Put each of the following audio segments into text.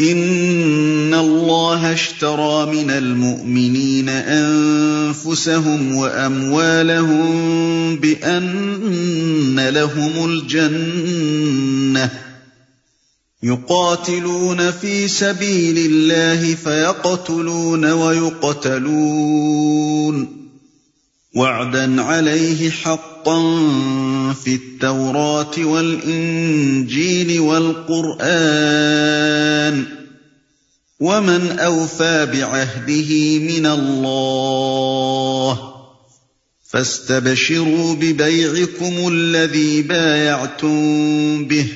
ان الله اشترى من المؤمنين انفسهم واموالهم بان لهم الجنه يقاتلون في سبيل الله فيقتلون ويقتلون وعدا عليه حقا في التوراة والإنجيل والقرآن ومن أوفى بعهده من الله فاستبشروا ببيعكم الذي بايعتم به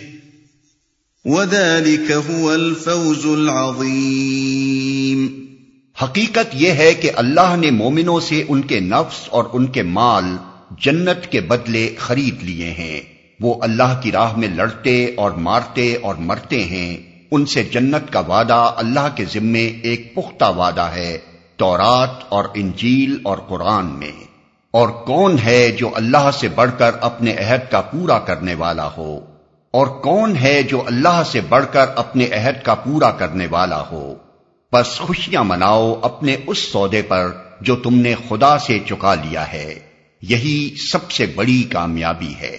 وذلك هو الفوز العظيم حقیقت یہ ہے کہ اللہ نے مومنوں سے ان کے نفس اور ان کے مال جنت کے بدلے خرید لیے ہیں۔ وہ اللہ کی راہ میں لڑتے اور مارتے اور مرتے ہیں۔ ان سے جنت کا وعدہ اللہ کے ذمے ایک پختہ وعدہ ہے، تورات اور انجیل اور قرآن میں۔ اور کون ہے جو اللہ سے بڑھ کر اپنے عہد کا پورا کرنے والا ہو؟ اور کون ہے جو اللہ سے بڑھ کر اپنے عہد کا پورا کرنے والا ہو؟ بس خوشیاں مناؤ اپنے اس سودے پر جو تم نے خدا سے چکا لیا ہے۔ یہی سب سے بڑی کامیابی ہے۔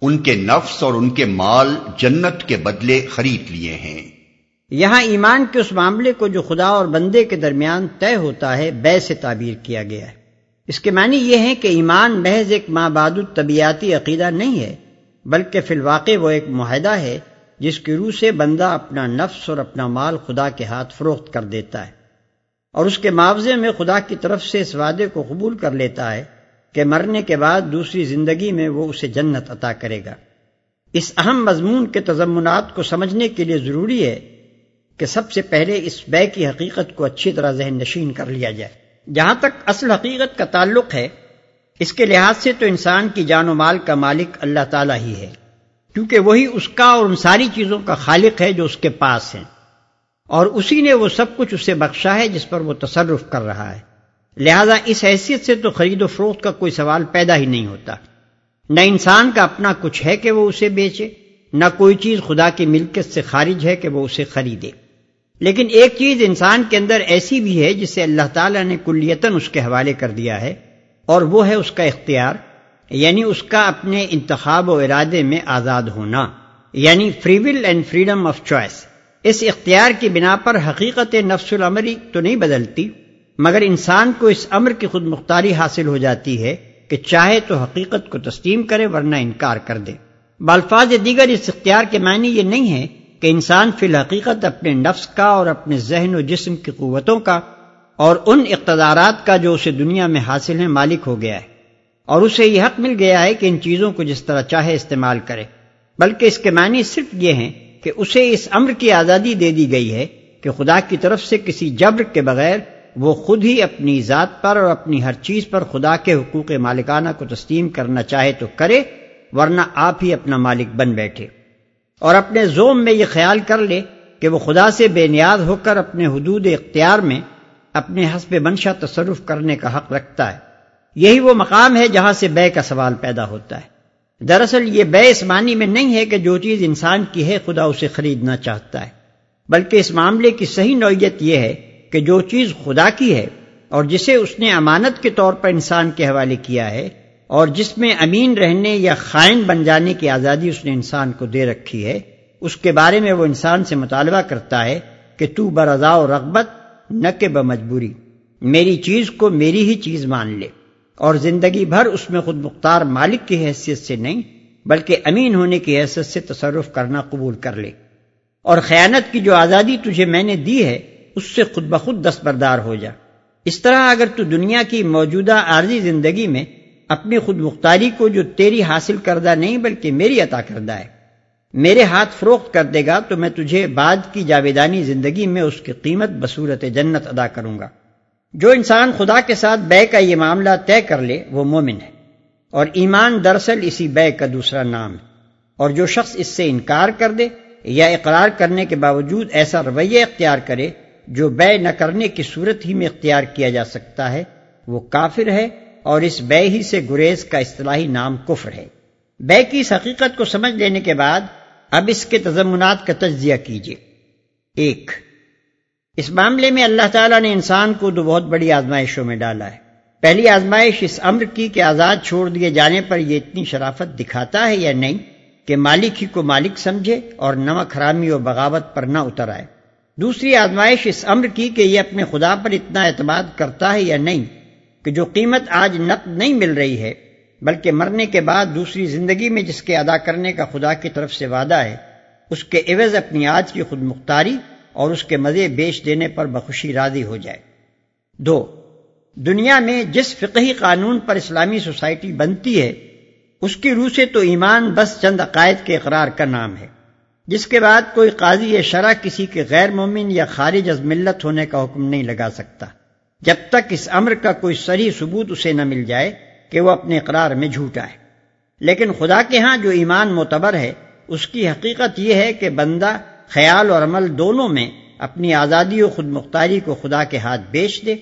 ان کے نفس اور ان کے مال جنت کے بدلے خرید لیے ہیں۔ یہاں ایمان کے اس معاملے کو جو خدا اور بندے کے درمیان طے ہوتا ہے، بے سے تعبیر کیا گیا ہے۔ اس کے معنی یہ ہے کہ ایمان محض ایک ماباد طبیعتی عقیدہ نہیں ہے، بلکہ فی الواقع وہ ایک معاہدہ ہے جس کی روح سے بندہ اپنا نفس اور اپنا مال خدا کے ہاتھ فروخت کر دیتا ہے۔ اور اس کے معاوضے میں خدا کی طرف سے اس وعدے کو قبول کر لیتا ہے کہ مرنے کے بعد دوسری زندگی میں وہ اسے جنت عطا کرے گا۔ اس اہم مضمون کے تضمنات کو سمجھنے کے لیے ضروری ہے کہ سب سے پہلے اس بے کی حقیقت کو اچھی طرح ذہن نشین کر لیا جائے۔ جہاں تک اصل حقیقت کا تعلق ہے، اس کے لحاظ سے تو انسان کی جان و مال کا مالک اللہ تعالیٰ ہی ہے، کیونکہ وہی اس کا اور ان ساری چیزوں کا خالق ہے جو اس کے پاس ہیں۔ اور اسی نے وہ سب کچھ اسے بخشا ہے جس پر وہ تصرف کر رہا ہے۔ لہذا اس حیثیت سے تو خرید و فروخت کا کوئی سوال پیدا ہی نہیں ہوتا۔ نہ انسان کا اپنا کچھ ہے کہ وہ اسے بیچے، نہ کوئی چیز خدا کی ملکت سے خارج ہے کہ وہ اسے خریدے۔ لیکن ایک چیز انسان کے اندر ایسی بھی ہے جسے اللہ تعالیٰ نے کلیتاً اس کے حوالے کر دیا ہے، اور وہ ہے اس کا اختیار یعنی اس کا اپنے انتخاب و ارادے میں آزاد ہونا یعنی free will and freedom of choice اس اختیار کی بنا پر حقیقت نفس العمری تو نہیں بدلتی۔ مگر انسان کو اس امر کی خود مختاری حاصل ہو جاتی ہے کہ چاہے تو حقیقت کو تسلیم کرے ورنہ انکار کر دے۔ بالفاظ دیگر اس اختیار کے معنی یہ نہیں ہے کہ انسان فی الحقیقت اپنے نفس کا اور اپنے ذہن و جسم کی قوتوں کا اور ان اقتدارات کا جو اسے دنیا میں حاصل ہے مالک ہو گیا ہے۔ اور اسے یہ حق مل گیا ہے کہ ان چیزوں کو جس طرح چاہے استعمال کرے۔ بلکہ اس کے معنی صرف یہ ہیں کہ اسے اس امر کی آزادی دے دی گئی ہے کہ خدا کی طرف سے کسی جبر کے بغیر وہ خود ہی اپنی ذات پر اور اپنی ہر چیز پر خدا کے حقوق مالکانہ کو تسلیم کرنا چاہے تو کرے، ورنہ آپ ہی اپنا مالک بن بیٹھے۔ اور اپنے زوم میں یہ خیال کر لے کہ وہ خدا سے بے نیاز ہو کر اپنے حدود اختیار میں اپنے حسب منشا تصرف کرنے کا حق رکھتا ہے۔ یہی وہ مقام ہے جہاں سے بے کا سوال پیدا ہوتا ہے۔ دراصل یہ بے اس معنی میں نہیں ہے کہ جو چیز انسان کی ہے خدا اسے خریدنا چاہتا ہے، بلکہ اس معاملے کی صحیح نوعیت یہ ہے کہ جو چیز خدا کی ہے اور جسے اس نے امانت کے طور پر انسان کے حوالے کیا ہے اور جس میں امین رہنے یا خائن بن جانے کی آزادی اس نے انسان کو دے رکھی ہے، اس کے بارے میں وہ انسان سے مطالبہ کرتا ہے کہ تو برضا و رغبت نہ کہ بمجبوری، میری چیز کو میری ہی چیز مان لے۔ اور زندگی بھر اس میں خود مختار مالک کی حیثیت سے نہیں، بلکہ امین ہونے کی حیثیت سے تصرف کرنا قبول کر لے۔ اور خیانت کی جو آزادی تجھے میں نے دی ہے اس سے خود بخود دستبردار ہو جا۔ اس طرح اگر تو دنیا کی موجودہ عارضی زندگی میں اپنی خود مختاری کو جو تیری حاصل کردہ نہیں بلکہ میری عطا کردہ ہے، میرے ہاتھ فروخت کر دے گا تو میں تجھے بعد کی جاویدانی زندگی میں اس کی قیمت بصورت جنت ادا کروں گا۔ جو انسان خدا کے ساتھ بے کا یہ معاملہ طے کر لے، وہ مومن ہے۔ اور ایمان دراصل اسی بے کا دوسرا نام ہے۔ اور جو شخص اس سے انکار کر دے یا اقرار کرنے کے باوجود ایسا رویہ اختیار کرے جو بے نہ کرنے کی صورت ہی میں اختیار کیا جا سکتا ہے، وہ کافر ہے اور اس بے ہی سے گریز کا اصطلاحی نام کفر ہے۔ بے کی اس حقیقت کو سمجھ لینے کے بعد اب اس کے تضمنات کا تجزیہ کیجیے ایک، اس معاملے میں اللہ تعالیٰ نے انسان کو دو بہت بڑی آزمائشوں میں ڈالا ہے۔ پہلی آزمائش اس امر کی کہ آزاد چھوڑ دیے جانے پر یہ اتنی شرافت دکھاتا ہے یا نہیں کہ مالک ہی کو مالک سمجھے اور نمک حرامی و بغاوت پر نہ اتر آئے۔ دوسری آزمائش اس امر کی کہ یہ اپنے خدا پر اتنا اعتماد کرتا ہے یا نہیں کہ جو قیمت آج نقد نہیں مل رہی ہے، بلکہ مرنے کے بعد دوسری زندگی میں جس کے ادا کرنے کا خدا کی طرف سے وعدہ ہے، اس کے عوض اپنی آج کی خود مختاری اور اس کے مزے بیچ دینے پر بخوشی راضی ہو جائے۔ دو، دنیا میں جس فقہی قانون پر اسلامی سوسائٹی بنتی ہے، اس کی روح سے تو ایمان بس چند عقائد کے اقرار کا نام ہے۔ جس کے بعد کوئی قاضی یا شرح کسی کے غیر مومن یا خارج از ملت ہونے کا حکم نہیں لگا سکتا۔ جب تک اس امر کا کوئی سری ثبوت اسے نہ مل جائے کہ وہ اپنے اقرار میں جھوٹا ہے لیکن خدا کے ہاں جو ایمان معتبر ہے، اس کی حقیقت یہ ہے کہ بندہ خیال اور عمل دونوں میں اپنی آزادی و خود مختاری کو خدا کے ہاتھ بیچ دے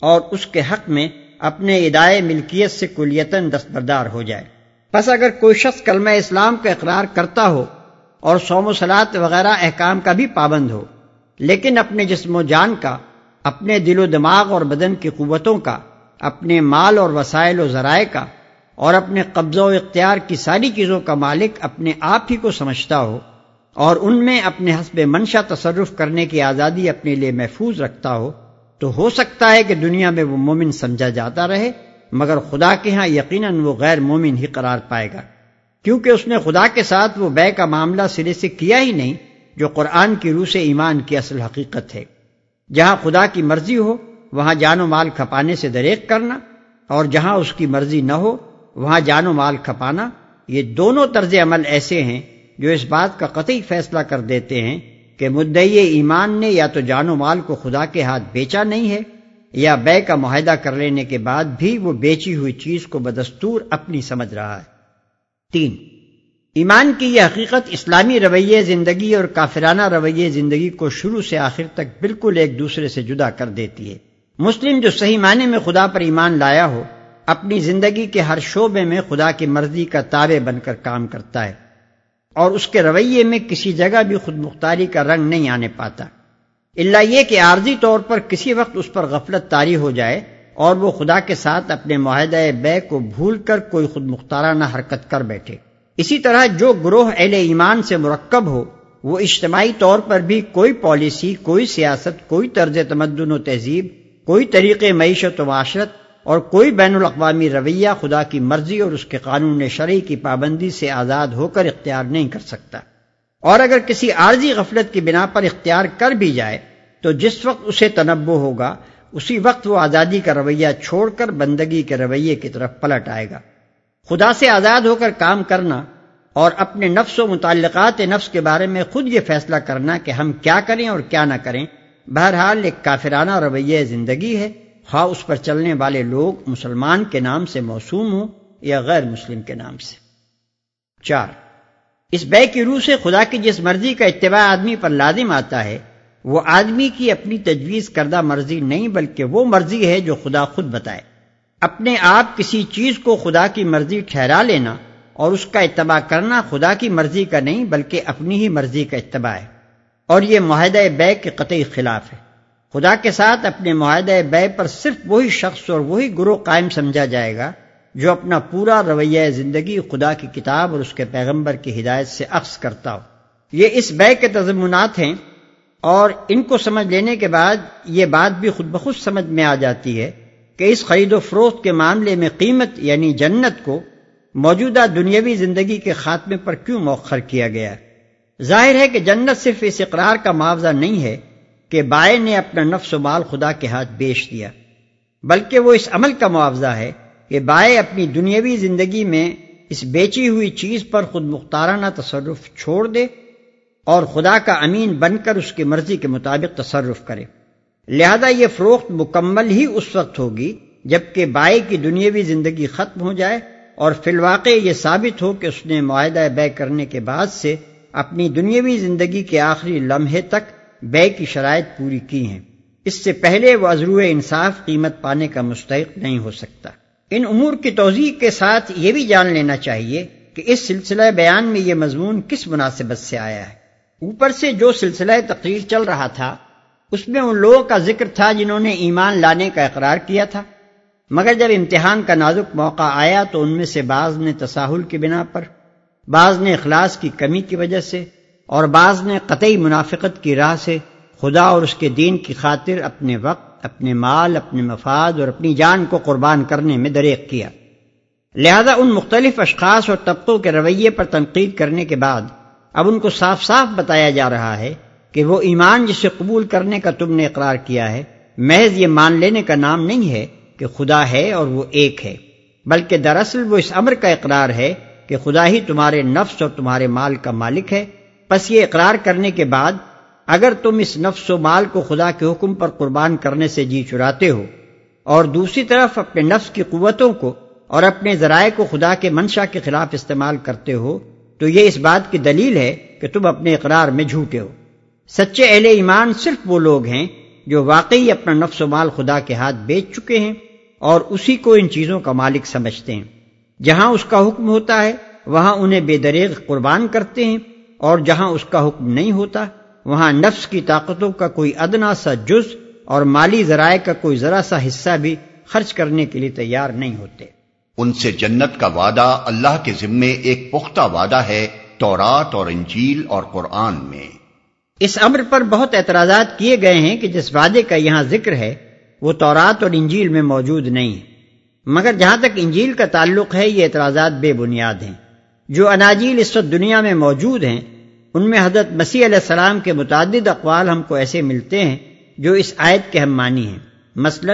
اور اس کے حق میں اپنے ادائے ملکیت سے کلیتاً دستبردار ہو جائے۔ بس اگر کوئی شخص کلمہ اسلام کا اقرار کرتا ہو اور سوم و سلاد وغیرہ احکام کا بھی پابند ہو۔ لیکن اپنے جسم و جان کا، اپنے دل و دماغ اور بدن کی قوتوں کا، اپنے مال اور وسائل و ذرائع کا اور اپنے قبضہ و اختیار کی ساری چیزوں کا مالک اپنے آپ ہی کو سمجھتا ہو اور ان میں اپنے حسب منشا تصرف کرنے کی آزادی اپنے لیے محفوظ رکھتا ہو، تو ہو سکتا ہے کہ دنیا میں وہ مومن سمجھا جاتا رہے، مگر خدا کے ہاں یقیناً وہ غیر مومن ہی قرار پائے گا۔ کیونکہ اس نے خدا کے ساتھ وہ بے کا معاملہ سرے سے کیا ہی نہیں جو قرآن کی روح سے ایمان کی اصل حقیقت ہے۔ جہاں خدا کی مرضی ہو، وہاں جان و مال کھپانے سے دریک کرنا اور جہاں اس کی مرضی نہ ہو، وہاں جان و مال کھپانا، یہ دونوں طرز عمل ایسے ہیں جو اس بات کا قطعی فیصلہ کر دیتے ہیں کہ مدعی ایمان نے یا تو جان و مال کو خدا کے ہاتھ بیچا نہیں ہے، یا بے کا معاہدہ کر لینے کے بعد بھی وہ بیچی ہوئی چیز کو بدستور اپنی سمجھ رہا ہے۔ تین۔ ایمان کی یہ حقیقت اسلامی رویے زندگی اور کافرانہ رویے زندگی کو شروع سے آخر تک بالکل ایک دوسرے سے جدا کر دیتی ہے۔ مسلم جو صحیح معنی میں خدا پر ایمان لایا ہو، اپنی زندگی کے ہر شعبے میں خدا کی مرضی کا تابع بن کر کام کرتا ہے۔ اور اس کے رویے میں کسی جگہ بھی خود مختاری کا رنگ نہیں آنے پاتا۔ اللہ یہ کہ عارضی طور پر کسی وقت اس پر غفلت تاری ہو جائے اور وہ خدا کے ساتھ اپنے معاہدہ بے کو بھول کر کوئی خود مختارانہ حرکت کر بیٹھے۔ اسی طرح جو گروہ اہل ایمان سے مرکب ہو، وہ اجتماعی طور پر بھی کوئی پالیسی، کوئی سیاست، کوئی طرز تمدن و تہذیب، کوئی طریقے معیشت و معاشرت اور کوئی بین الاقوامی رویہ خدا کی مرضی اور اس کے قانون شرعی کی پابندی سے آزاد ہو کر اختیار نہیں کر سکتا۔ اور اگر کسی عارضی غفلت کی بنا پر اختیار کر بھی جائے، تو جس وقت اسے تنبع ہوگا اسی وقت وہ آزادی کا رویہ چھوڑ کر بندگی کے رویے کی طرف پلٹ آئے گا۔ خدا سے آزاد ہو کر کام کرنا اور اپنے نفس و متعلقات نفس کے بارے میں خود یہ فیصلہ کرنا کہ ہم کیا کریں اور کیا نہ کریں، بہرحال ایک کافرانہ رویہ زندگی ہے۔ خواہ اس پر چلنے والے لوگ مسلمان کے نام سے موسوم ہوں یا غیر مسلم کے نام سے۔ چار، اس بے کی روح سے خدا کی جس مرضی کا اتباع آدمی پر لازم آتا ہے وہ آدمی کی اپنی تجویز کردہ مرضی نہیں بلکہ وہ مرضی ہے جو خدا خود بتائے۔ اپنے آپ کسی چیز کو خدا کی مرضی ٹھہرا لینا اور اس کا اتباع کرنا خدا کی مرضی کا نہیں بلکہ اپنی ہی مرضی کا اتباع ہے۔ اور یہ معاہدہ بے کے قطعی خلاف ہے۔ خدا کے ساتھ اپنے معاہدہ بے پر صرف وہی شخص اور وہی گروہ قائم سمجھا جائے گا جو اپنا پورا رویہ زندگی خدا کی کتاب اور اس کے پیغمبر کی ہدایت سے عکس کرتا ہو۔ یہ اس بے کے تضمنات ہیں اور ان کو سمجھ لینے کے بعد یہ بات بھی خود بخود سمجھ میں آ جاتی ہے کہ اس خرید و فروخت کے معاملے میں قیمت یعنی جنت کو موجودہ دنیاوی زندگی کے خاتمے پر کیوں مؤخر کیا گیا؟ ظاہر ہے کہ جنت صرف اس اقرار کا معاوضہ نہیں ہے کہ بائے نے اپنا نفس و مال خدا کے ہاتھ بیچ دیا، بلکہ وہ اس عمل کا معاوضہ ہے کہ بائے اپنی دنیاوی زندگی میں اس بیچی ہوئی چیز پر خود مختارانہ تصرف چھوڑ دے اور خدا کا امین بن کر اس کی مرضی کے مطابق تصرف کرے۔ لہذا یہ فروخت مکمل ہی اس وقت ہوگی جبکہ بائی کی دنیاوی زندگی ختم ہو جائے اور فی الواقع یہ ثابت ہو کہ اس نے معاہدہ بے کرنے کے بعد سے اپنی دنیاوی زندگی کے آخری لمحے تک بے کی شرائط پوری کی ہیں۔ اس سے پہلے وہ عزرو انصاف قیمت پانے کا مستحق نہیں ہو سکتا۔ ان امور کی توضیع کے ساتھ یہ بھی جان لینا چاہیے کہ اس سلسلہ بیان میں یہ مضمون کس مناسبت سے آیا ہے۔ اوپر سے جو سلسلہ تقریر چل رہا تھا، اس میں ان لوگوں کا ذکر تھا جنہوں نے ایمان لانے کا اقرار کیا تھا۔ مگر جب امتحان کا نازک موقع آیا تو ان میں سے بعض نے تساہل کی بنا پر، بعض نے اخلاص کی کمی کی وجہ سے، اور بعض نے قطعی منافقت کی راہ سے خدا اور اس کے دین کی خاطر اپنے وقت، اپنے مال، اپنے مفاد اور اپنی جان کو قربان کرنے میں دریک کیا۔ لہذا ان مختلف اشخاص اور طبقوں کے رویے پر تنقید کرنے کے بعد اب ان کو صاف صاف بتایا جا رہا ہے کہ وہ ایمان جسے قبول کرنے کا تم نے اقرار کیا ہے، محض یہ مان لینے کا نام نہیں ہے کہ خدا ہے اور وہ ایک ہے، بلکہ دراصل وہ اس امر کا اقرار ہے کہ خدا ہی تمہارے نفس اور تمہارے مال کا مالک ہے۔ بس یہ اقرار کرنے کے بعد، اگر تم اس نفس و مال کو خدا کے حکم پر قربان کرنے سے جی چراتے ہو، اور دوسری طرف اپنے نفس کی قوتوں کو اور اپنے ذرائع کو خدا کے منشا کے خلاف استعمال کرتے ہو تو یہ اس بات کی دلیل ہے کہ تم اپنے اقرار میں جھوٹے ہو۔ سچے اہل ایمان صرف وہ لوگ ہیں جو واقعی اپنا نفس و مال خدا کے ہاتھ بیچ چکے ہیں اور اسی کو ان چیزوں کا مالک سمجھتے ہیں۔ جہاں اس کا حکم ہوتا ہے، وہاں انہیں بے دریغ قربان کرتے ہیں اور جہاں اس کا حکم نہیں ہوتا، وہاں نفس کی طاقتوں کا کوئی ادنا سا جز اور مالی ذرائع کا کوئی ذرا سا حصہ بھی خرچ کرنے کے لیے تیار نہیں ہوتے۔ ان سے جنت کا وعدہ اللہ کے ذمے ایک پختہ وعدہ ہے تورات اور انجیل اور قرآن میں۔ اس امر پر بہت اعتراضات کیے گئے ہیں کہ جس وعدے کا یہاں ذکر ہے، وہ تورات اور انجیل میں موجود نہیں۔ ہے مگر جہاں تک انجیل کا تعلق ہے، یہ اعتراضات بے بنیاد ہیں۔ جو اناجیل اس وقت دنیا میں موجود ہیں، ان میں حضرت مسیح علیہ السلام کے متعدد اقوال ہم کو ایسے ملتے ہیں جو اس آیت کے ہم مانی ہیں۔ مثلا،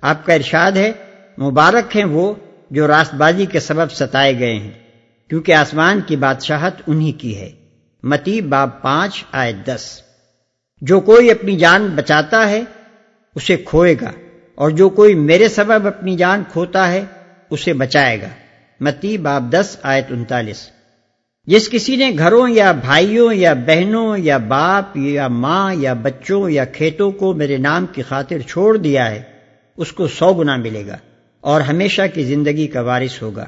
آپ کا ارشاد ہے، مبارک ہیں وہ جو راست بازی کے سبب ستائے گئے ہیں، کیونکہ آسمان کی بادشاہت انہی کی ہے۔ متی باب پانچ آئے دس۔ جو کوئی اپنی جان بچاتا ہے، اسے کھوئے گا، اور جو کوئی میرے سبب اپنی جان کھوتا ہے، اسے بچائے گا۔ متی باب دس، آیت انتالیس۔ جس کسی نے گھروں یا بھائیوں یا بہنوں یا باپ یا ماں یا بچوں یا کھیتوں کو میرے نام کی خاطر چھوڑ دیا ہے، اس کو سو گنا ملے گا۔ اور ہمیشہ کی زندگی کا وارث ہوگا۔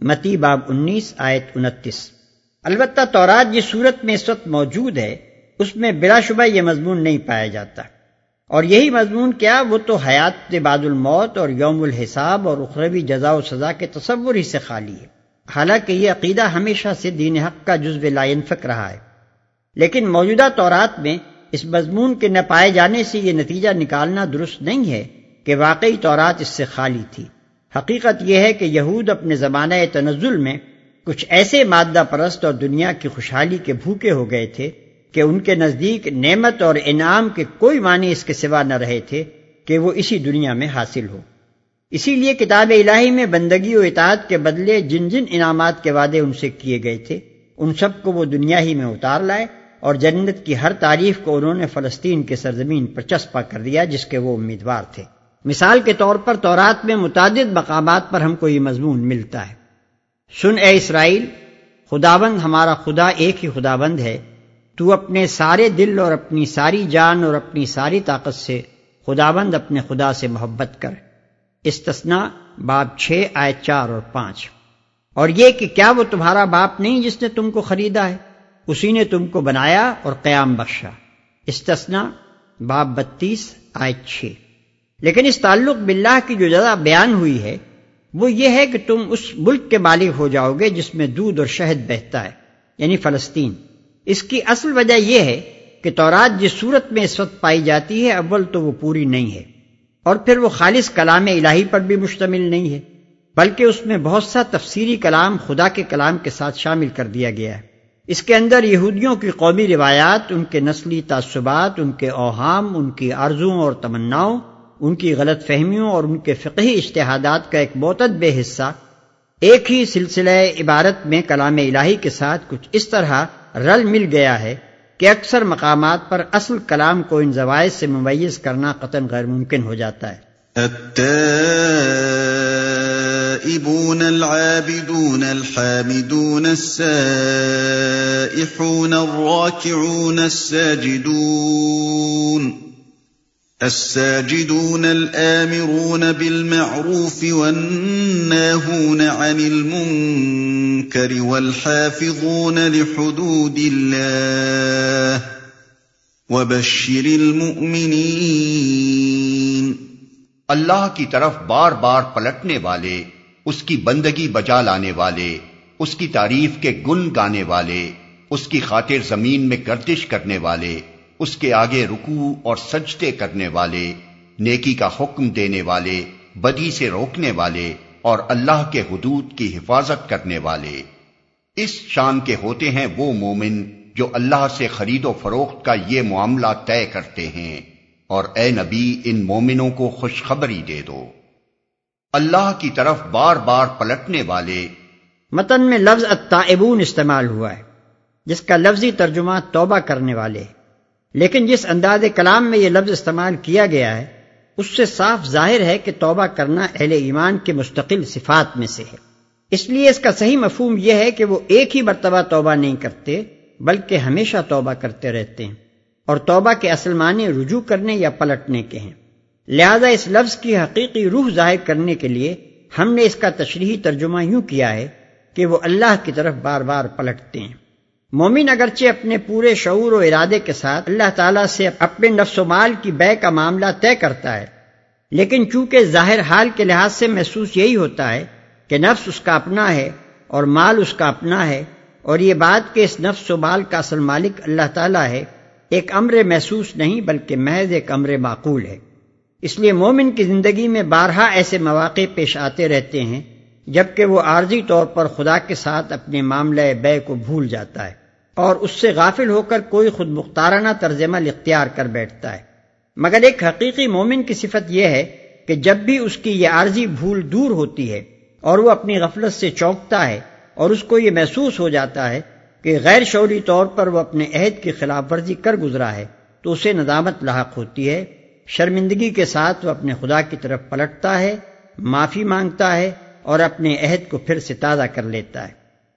متی باب انیس، آیت انتیس۔ البتہ تورات جس صورت میں اس وقت موجود ہے، اس میں بلا شبہ یہ مضمون نہیں پایا جاتا۔ اور یہی مضمون کیا، وہ تو حیات بعد الموت اور یوم الحساب اور اخروی جزا و سزا کے تصور ہی سے خالی ہے۔ حالانکہ یہ عقیدہ ہمیشہ سے دین حق کا جزو لائنفک رہا ہے۔ لیکن موجودہ طورات میں اس مضمون کے نہ پائے جانے سے یہ نتیجہ نکالنا درست نہیں ہے۔ کہ واقعی تورات اس سے خالی تھی۔ حقیقت یہ ہے کہ یہود اپنے زمانہ تنزل میں کچھ ایسے مادہ پرست اور دنیا کی خوشحالی کے بھوکے ہو گئے تھے کہ ان کے نزدیک نعمت اور انعام کے کوئی معنی اس کے سوا نہ رہے تھے کہ وہ اسی دنیا میں حاصل ہو۔ اسی لیے کتاب الہی میں بندگی و اطاعت کے بدلے جن جن انعامات کے وعدے ان سے کیے گئے تھے، ان سب کو وہ دنیا ہی میں اتار لائے اور جنت کی ہر تعریف کو انہوں نے فلسطین کے سرزمین پر چسپا کر دیا جس کے وہ امیدوار تھے۔ مثال کے طور پر تورات میں متعدد مقامات پر ہم کو یہ مضمون ملتا ہے۔ سن اے اسرائیل، خداوند ہمارا خدا ایک ہی خداوند ہے۔ تو اپنے سارے دل اور اپنی ساری جان اور اپنی ساری طاقت سے خداوند اپنے خدا سے محبت کر۔ استثنا باپ چھ آئے چار اور پانچ۔ اور یہ کہ کیا وہ تمہارا باپ نہیں جس نے تم کو خریدا ہے؟ اسی نے تم کو بنایا اور قیام بخشا۔ استثنا باپ بتیس آئے چھ۔ لیکن اس تعلق باللہ کی جو جزا بیان ہوئی ہے، وہ یہ ہے کہ تم اس ملک کے مالک ہو جاؤ گے جس میں دودھ اور شہد بہتا ہے یعنی فلسطین۔ اس کی اصل وجہ یہ ہے کہ تورات جس صورت میں اس وقت پائی جاتی ہے، اول تو وہ پوری نہیں ہے، اور پھر وہ خالص کلام الہی پر بھی مشتمل نہیں ہے، بلکہ اس میں بہت سا تفسیری کلام خدا کے کلام کے ساتھ شامل کر دیا گیا ہے۔ اس کے اندر یہودیوں کی قومی روایات، ان کے نسلی تعصبات، ان کے اوہام، ان کی عرضوں اور تمناؤں ان کی غلط فہمیوں اور ان کے فقہی اشتہادات کا ایک بہت بے حصہ، ایک ہی سلسلہ عبارت میں کلام الہی کے ساتھ کچھ اس طرح رل مل گیا ہے کہ اکثر مقامات پر اصل کلام کو ان زوائد سے ممیز کرنا قطن غیر ممکن ہو جاتا ہے۔ التائبون العابدون الحامدون السائحون الراكعون الساجدون الساجدون الآمرون بالمعروف والناهون عن المنكر والحافظون لحدود الله وبشر المؤمنين. اللہ کی طرف بار بار پلٹنے والے، اس کی بندگی بجا لانے والے، اس کی تعریف کے گن گانے والے، اس کی خاطر زمین میں گردش کرنے والے اس کے آگے رکوع اور سجدے کرنے والے، نیکی کا حکم دینے والے، بدی سے روکنے والے اور اللہ کے حدود کی حفاظت کرنے والے۔ اس شان کے ہوتے ہیں وہ مومن جو اللہ سے خرید و فروخت کا یہ معاملہ طے کرتے ہیں۔ اور اے نبی، ان مومنوں کو خوشخبری دے دو۔ اللہ کی طرف بار بار پلٹنے والے۔ متن میں لفظ التائبون استعمال ہوا ہے، جس کا لفظی ترجمہ توبہ کرنے والے۔ لیکن جس انداز کلام میں یہ لفظ استعمال کیا گیا ہے، اس سے صاف ظاہر ہے کہ توبہ کرنا اہل ایمان کے مستقل صفات میں سے ہے۔ اس لیے اس کا صحیح مفہوم یہ ہے کہ وہ ایک ہی مرتبہ توبہ نہیں کرتے، بلکہ ہمیشہ توبہ کرتے رہتے ہیں اور توبہ کے اصل معنی رجوع کرنے یا پلٹنے کے ہیں۔ لہذا اس لفظ کی حقیقی روح ظاہر کرنے کے لیے ہم نے اس کا تشریحی ترجمہ یوں کیا ہے کہ وہ اللہ کی طرف بار بار پلٹتے ہیں۔ مومن اگرچہ اپنے پورے شعور و ارادے کے ساتھ اللہ تعالیٰ سے اپنے نفس و مال کی بے کا معاملہ طے کرتا ہے، لیکن چونکہ ظاہر حال کے لحاظ سے محسوس یہی ہوتا ہے کہ نفس اس کا اپنا ہے اور مال اس کا اپنا ہے، اور یہ بات کہ اس نفس و مال کا اصل مالک اللہ تعالیٰ ہے، ایک امر محسوس نہیں بلکہ محض ایک امر معقول ہے۔ اس لیے مومن کی زندگی میں بارہا ایسے مواقع پیش آتے رہتے ہیں جبکہ وہ عارضی طور پر خدا کے ساتھ اپنے معاملہ بے کو بھول جاتا ہے۔ اور اس سے غافل ہو کر کوئی خود مختارانہ طرز عمل اختیار کر بیٹھتا ہے۔ مگر ایک حقیقی مومن کی صفت یہ ہے کہ جب بھی اس کی یہ عارضی بھول دور ہوتی ہے اور وہ اپنی غفلت سے چونکتا ہے اور اس کو یہ محسوس ہو جاتا ہے کہ غیر شعوری طور پر وہ اپنے عہد کی خلاف ورزی کر گزرا ہے، تو اسے ندامت لاحق ہوتی ہے۔ شرمندگی کے ساتھ وہ اپنے خدا کی طرف پلٹتا ہے، معافی مانگتا ہے اور اپنے عہد کو پھر سے تازہ کر لیتا ہے۔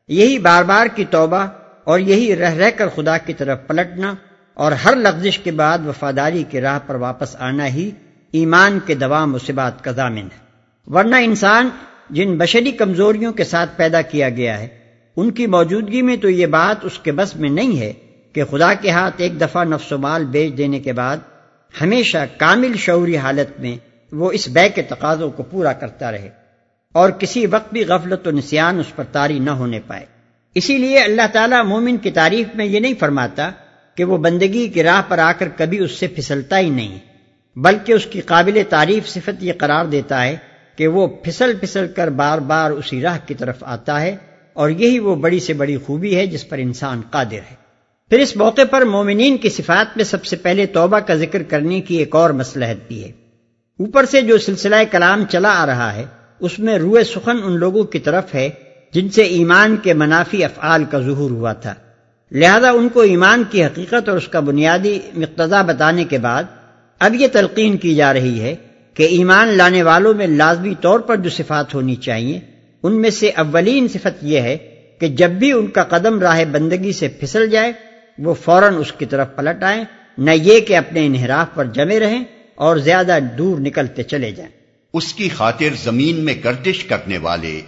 یہی بار بار کی توبہ اور یہی رہ رہ کر خدا کی طرف پلٹنا اور ہر لغزش کے بعد وفاداری کی راہ پر واپس آنا ہی ایمان کے دوا مصیبات کا ضامن ہے۔ ورنہ انسان جن بشری کمزوریوں کے ساتھ پیدا کیا گیا ہے، ان کی موجودگی میں تو یہ بات اس کے بس میں نہیں ہے کہ خدا کے ہاتھ ایک دفعہ نفس و مال بیچ دینے کے بعد ہمیشہ کامل شعوری حالت میں وہ اس بے کے تقاضوں کو پورا کرتا رہے اور کسی وقت بھی غفلت و نسیان اس پر تاری نہ ہونے پائے۔ اسی لیے اللہ تعالیٰ مومن کی تعریف میں یہ نہیں فرماتا کہ وہ بندگی کی راہ پر آ کر کبھی اس سے پھسلتا ہی نہیں، بلکہ اس کی قابل تعریف صفت یہ قرار دیتا ہے کہ وہ پھسل پھسل کر بار بار اسی راہ کی طرف آتا ہے اور یہی وہ بڑی سے بڑی خوبی ہے جس پر انسان قادر ہے۔ پھر اس موقع پر مومنین کی صفات میں سب سے پہلے توبہ کا ذکر کرنے کی ایک اور مسلحت بھی ہے۔ اوپر سے جو سلسلہ کلام چلا آ رہا ہے، اس میں روئے سخن ان لوگوں کی طرف ہے جن سے ایمان کے منافی افعال کا ظہور ہوا تھا۔ لہذا ان کو ایمان کی حقیقت اور اس کا بنیادی مقتضا بتانے کے بعد اب یہ تلقین کی جا رہی ہے کہ ایمان لانے والوں میں لازمی طور پر جو صفات ہونی چاہیے، ان میں سے اولین صفت یہ ہے کہ جب بھی ان کا قدم راہ بندگی سے پھسل جائے، وہ فوراً اس کی طرف پلٹ آئیں، نہ یہ کہ اپنے انحراف پر جمے رہیں اور زیادہ دور نکلتے چلے جائیں۔ اس کی خاطر زمین میں گردش کرنے والے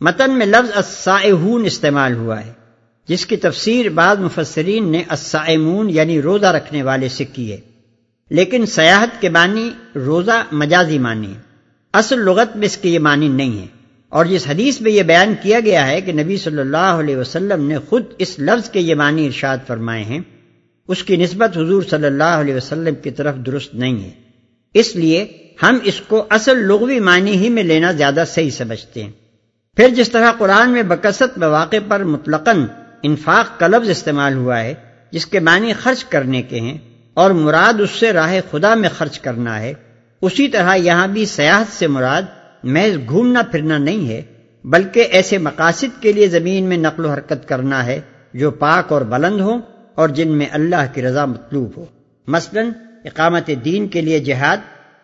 متن میں لفظ السائحون استعمال ہوا ہے، جس کی تفسیر بعض مفسرین نے السائمون یعنی روزہ رکھنے والے سے کی ہے۔ لیکن سیاحت کے معنی روزہ مجازی معنی اصل لغت میں اس کے یہ معنی نہیں ہے۔ اور جس حدیث میں یہ بیان کیا گیا ہے کہ نبی صلی اللہ علیہ وسلم نے خود اس لفظ کے یہ معنی ارشاد فرمائے ہیں، اس کی نسبت حضور صلی اللہ علیہ وسلم کی طرف درست نہیں ہے۔ اس لیے ہم اس کو اصل لغوی معنی ہی میں لینا زیادہ صحیح سمجھتے ہیں۔ پھر جس طرح قرآن میں بکثت مواقع پر مطلقاً انفاق کا لفظ استعمال ہوا ہے، جس کے معنی خرچ کرنے کے ہیں اور مراد اس سے راہ خدا میں خرچ کرنا ہے، اسی طرح یہاں بھی سیاحت سے مراد محض گھومنا پھرنا نہیں ہے، بلکہ ایسے مقاصد کے لیے زمین میں نقل و حرکت کرنا ہے جو پاک اور بلند ہوں اور جن میں اللہ کی رضا مطلوب ہو۔ مثلا، اقامت دین کے لیے جہاد،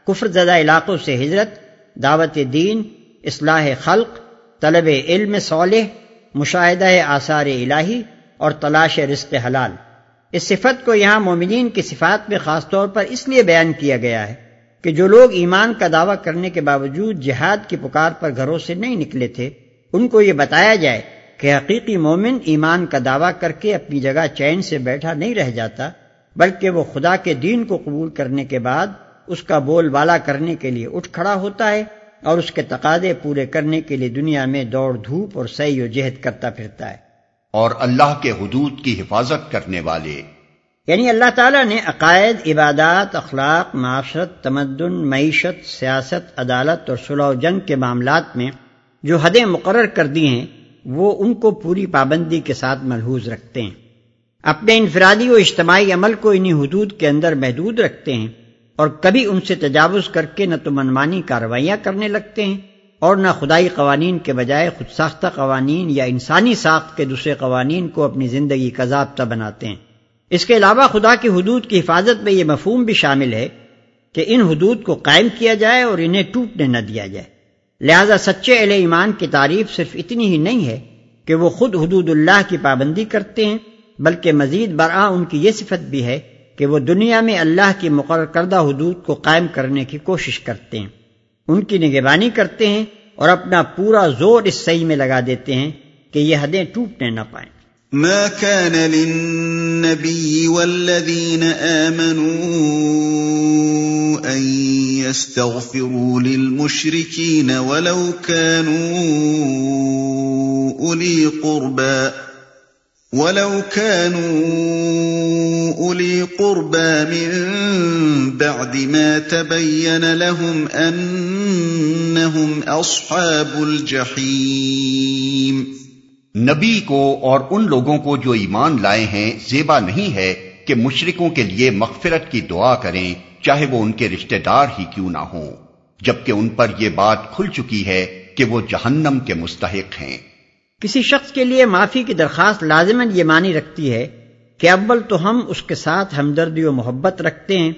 کفر زدہ علاقوں سے ہجرت، دعوت دین، اصلاح خلق طلب علم صالح، مشاہدہ آثار الہی اور تلاش رزق حلال۔ اس صفت کو یہاں مومنین کی صفات میں خاص طور پر اس لیے بیان کیا گیا ہے کہ جو لوگ ایمان کا دعویٰ کرنے کے باوجود جہاد کی پکار پر گھروں سے نہیں نکلے تھے، ان کو یہ بتایا جائے کہ حقیقی مومن ایمان کا دعویٰ کر کے اپنی جگہ چین سے بیٹھا نہیں رہ جاتا، بلکہ وہ خدا کے دین کو قبول کرنے کے بعد اس کا بول بالا کرنے کے لیے اٹھ کھڑا ہوتا ہے اور اس کے تقاضے پورے کرنے کے لیے دنیا میں دوڑ دھوپ اور سی و جہد کرتا پھرتا ہے۔ اور اللہ کے حدود کی حفاظت کرنے والے۔ یعنی اللہ تعالیٰ نے عقائد عبادات اخلاق معاشرت تمدن معیشت سیاست عدالت اور صلح و جنگ کے معاملات میں جو حدیں مقرر کر دی ہیں وہ ان کو پوری پابندی کے ساتھ ملحوظ رکھتے ہیں۔ اپنے انفرادی و اجتماعی عمل کو انہی حدود کے اندر محدود رکھتے ہیں۔ اور کبھی ان سے تجاوز کر کے نہ تو منمانی کارروائیاں کرنے لگتے ہیں اور نہ خدائی قوانین کے بجائے خود ساختہ قوانین یا انسانی ساخت کے دوسرے قوانین کو اپنی زندگی کا ضابطہ بناتے ہیں۔ اس کے علاوہ خدا کی حدود کی حفاظت میں یہ مفہوم بھی شامل ہے کہ ان حدود کو قائم کیا جائے اور انہیں ٹوٹنے نہ دیا جائے۔ لہذا سچے اہل ایمان کی تعریف صرف اتنی ہی نہیں ہے کہ وہ خود حدود اللہ کی پابندی کرتے ہیں، بلکہ مزید برآں ان کی یہ صفت بھی ہے کہ وہ دنیا میں اللہ کی مقرر کردہ حدود کو قائم کرنے کی کوشش کرتے ہیں۔ ان کی نگہبانی کرتے ہیں اور اپنا پورا زور اس صحیح میں لگا دیتے ہیں کہ یہ حدیں ٹوٹنے نہ پائیں۔ ما كان للنبي والذين آمنوا أن يستغفروا للمشركين ولو كانوا أولي قربا ولو كانوا أولي قربا من بعد ما تبين لهم أنهم أصحاب الجحيم نبی کو اور ان لوگوں کو جو ایمان لائے ہیں، زیبا نہیں ہے کہ مشرکوں کے لیے مغفرت کی دعا کریں، چاہے وہ ان کے رشتہ دار ہی کیوں نہ ہوں۔ جبکہ ان پر یہ بات کھل چکی ہے کہ وہ جہنم کے مستحق ہیں۔ کسی شخص کے لیے معافی کی درخواست لازمن یہ معنی رکھتی ہے کہ اول تو ہم اس کے ساتھ ہمدردی و محبت رکھتے ہیں،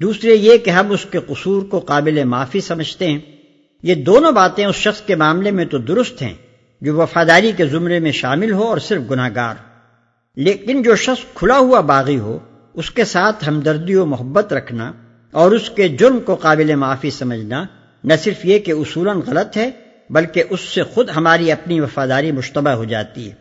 دوسرے یہ کہ ہم اس کے قصور کو قابل معافی سمجھتے ہیں۔ یہ دونوں باتیں اس شخص کے معاملے میں تو درست ہیں جو وفاداری کے زمرے میں شامل ہو اور صرف گناہ گار لیکن جو شخص کھلا ہوا باغی ہو، اس کے ساتھ ہمدردی و محبت رکھنا اور اس کے جرم کو قابل معافی سمجھنا نہ صرف یہ کہ اصولاً غلط ہے بلکہ اس سے خود ہماری اپنی وفاداری مشتبہ ہو جاتی ہے۔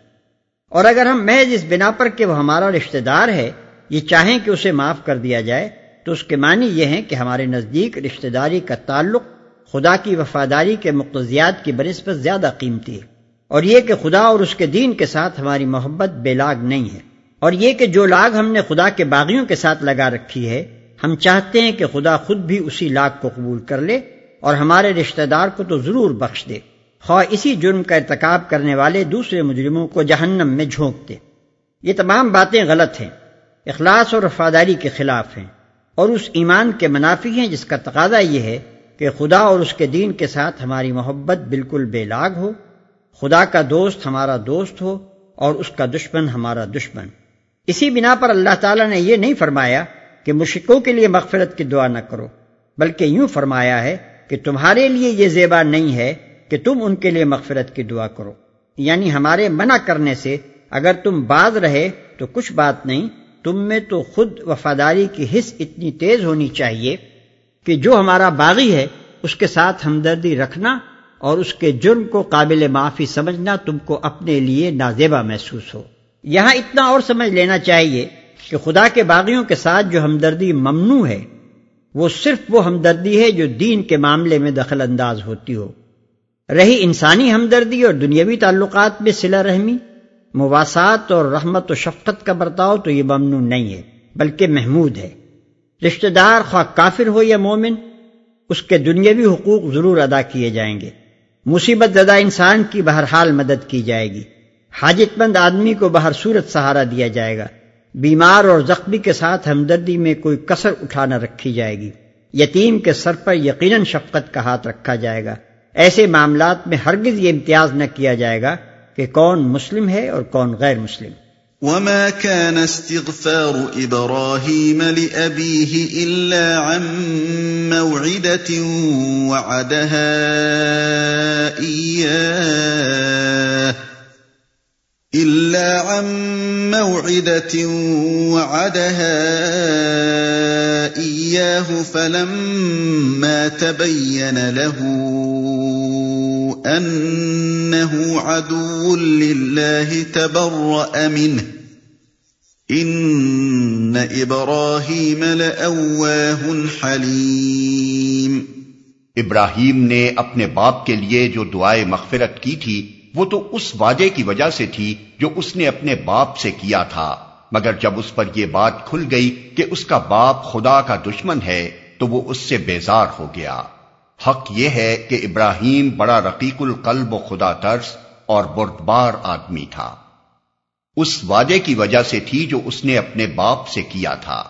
اور اگر ہم محض اس بنا پر کہ وہ ہمارا رشتہ دار ہے، یہ چاہیں کہ اسے معاف کر دیا جائے، تو اس کے معنی یہ ہیں کہ ہمارے نزدیک رشتہ داری کا تعلق خدا کی وفاداری کے مقتضیات کی بنسبت زیادہ قیمتی ہے۔ اور یہ کہ خدا اور اس کے دین کے ساتھ ہماری محبت بے لاگ نہیں ہے۔ اور یہ کہ جو لاگ ہم نے خدا کے باغیوں کے ساتھ لگا رکھی ہے، ہم چاہتے ہیں کہ خدا خود بھی اسی لاگ کو قبول کر لے۔ اور ہمارے رشتہ دار کو تو ضرور بخش دے۔ خواہ اسی جرم کا ارتکاب کرنے والے دوسرے مجرموں کو جہنم میں جھونک دے۔ یہ تمام باتیں غلط ہیں۔ اخلاص اور وفاداری کے خلاف ہیں۔ اور اس ایمان کے منافی ہیں جس کا تقاضا یہ ہے کہ خدا اور اس کے دین کے ساتھ ہماری محبت بالکل بے لاگ ہو۔ خدا کا دوست ہمارا دوست ہو اور اس کا دشمن ہمارا دشمن۔ اسی بنا پر اللہ تعالیٰ نے یہ نہیں فرمایا کہ مشکوں کے لیے مغفرت کی دعا نہ کرو، بلکہ یوں فرمایا ہے کہ تمہارے لیے یہ زیبا نہیں ہے کہ تم ان کے لیے مغفرت کی دعا کرو۔ یعنی ہمارے منع کرنے سے اگر تم باز رہے تو کچھ بات نہیں، تم میں تو خود وفاداری کی حص اتنی تیز ہونی چاہیے کہ جو ہمارا باغی ہے، اس کے ساتھ ہمدردی رکھنا اور اس کے جرم کو قابل معافی سمجھنا تم کو اپنے لیے نازیبا محسوس ہو۔ یہاں اتنا اور سمجھ لینا چاہیے کہ خدا کے باغیوں کے ساتھ جو ہمدردی ممنوع ہے وہ صرف وہ ہمدردی ہے جو دین کے معاملے میں دخل انداز ہوتی ہو۔ رہی انسانی ہمدردی اور دنیاوی تعلقات میں سلا رحمی، مواسات اور رحمت و شفقت کا برتاؤ تو یہ ممنوع نہیں ہے، بلکہ محمود ہے۔ رشتہ دار خواہ کافر ہو یا مومن، اس کے دنیاوی حقوق ضرور ادا کیے جائیں گے۔ مصیبت زدہ انسان کی بہرحال مدد کی جائے گی۔ حاجت مند آدمی کو بہر صورت سہارا دیا جائے گا۔ بیمار اور زخمی کے ساتھ ہمدردی میں کوئی کسر اٹھانا رکھی جائے گی۔ یتیم کے سر پر یقیناً شفقت کا ہاتھ رکھا جائے گا۔ ایسے معاملات میں ہرگز یہ امتیاز نہ کیا جائے گا کہ کون مسلم ہے اور کون غیر مسلم۔ وما كان استغفار إبراهيم لأبيه إلا عن موعدة وعدها إياه إلا عن موعدة وعدها إياه فلما تبين له أنه عدو لله تبرأ منه إن إبراهيم لأواه حليم ابراہیم نے اپنے باپ کے لیے جو دعائے مغفرت کی تھی وہ تو اس وعدے کی وجہ سے تھی جو اس نے اپنے باپ سے کیا تھا۔ مگر جب اس پر یہ بات کھل گئی کہ اس کا باپ خدا کا دشمن ہے، تو وہ اس سے بیزار ہو گیا۔ حق یہ ہے کہ ابراہیم بڑا رقیق القلب و خدا ترس اور بردبار آدمی تھا۔ اس وعدے کی وجہ سے تھی جو اس نے اپنے باپ سے کیا تھا۔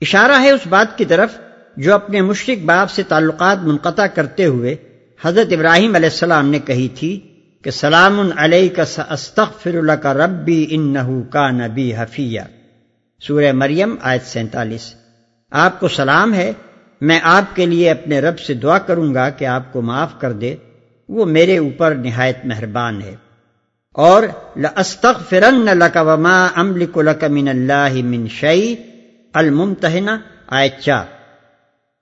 اشارہ ہے اس بات کی طرف جو اپنے مشرق باپ سے تعلقات منقطع کرتے ہوئے حضرت ابراہیم علیہ السلام نے کہی تھی کہ سلام علیہ کا استغفر اللہ کا ربی ان کا نبی حفیہ۔ سورہ مریم آیت سینتالیس۔ آپ کو سلام ہے۔ میں آپ کے لیے اپنے رب سے دعا کروں گا کہ آپ کو معاف کر دے۔ وہ میرے اوپر نہایت مہربان ہے۔ اور لَأَسْتَغْفِرَنَّ لَكَ وَمَا أَمْلِكُ لَكَ مِنَ اللَّهِ مِنْ شَيْءٍ۔ الممتحنہ آیت چار۔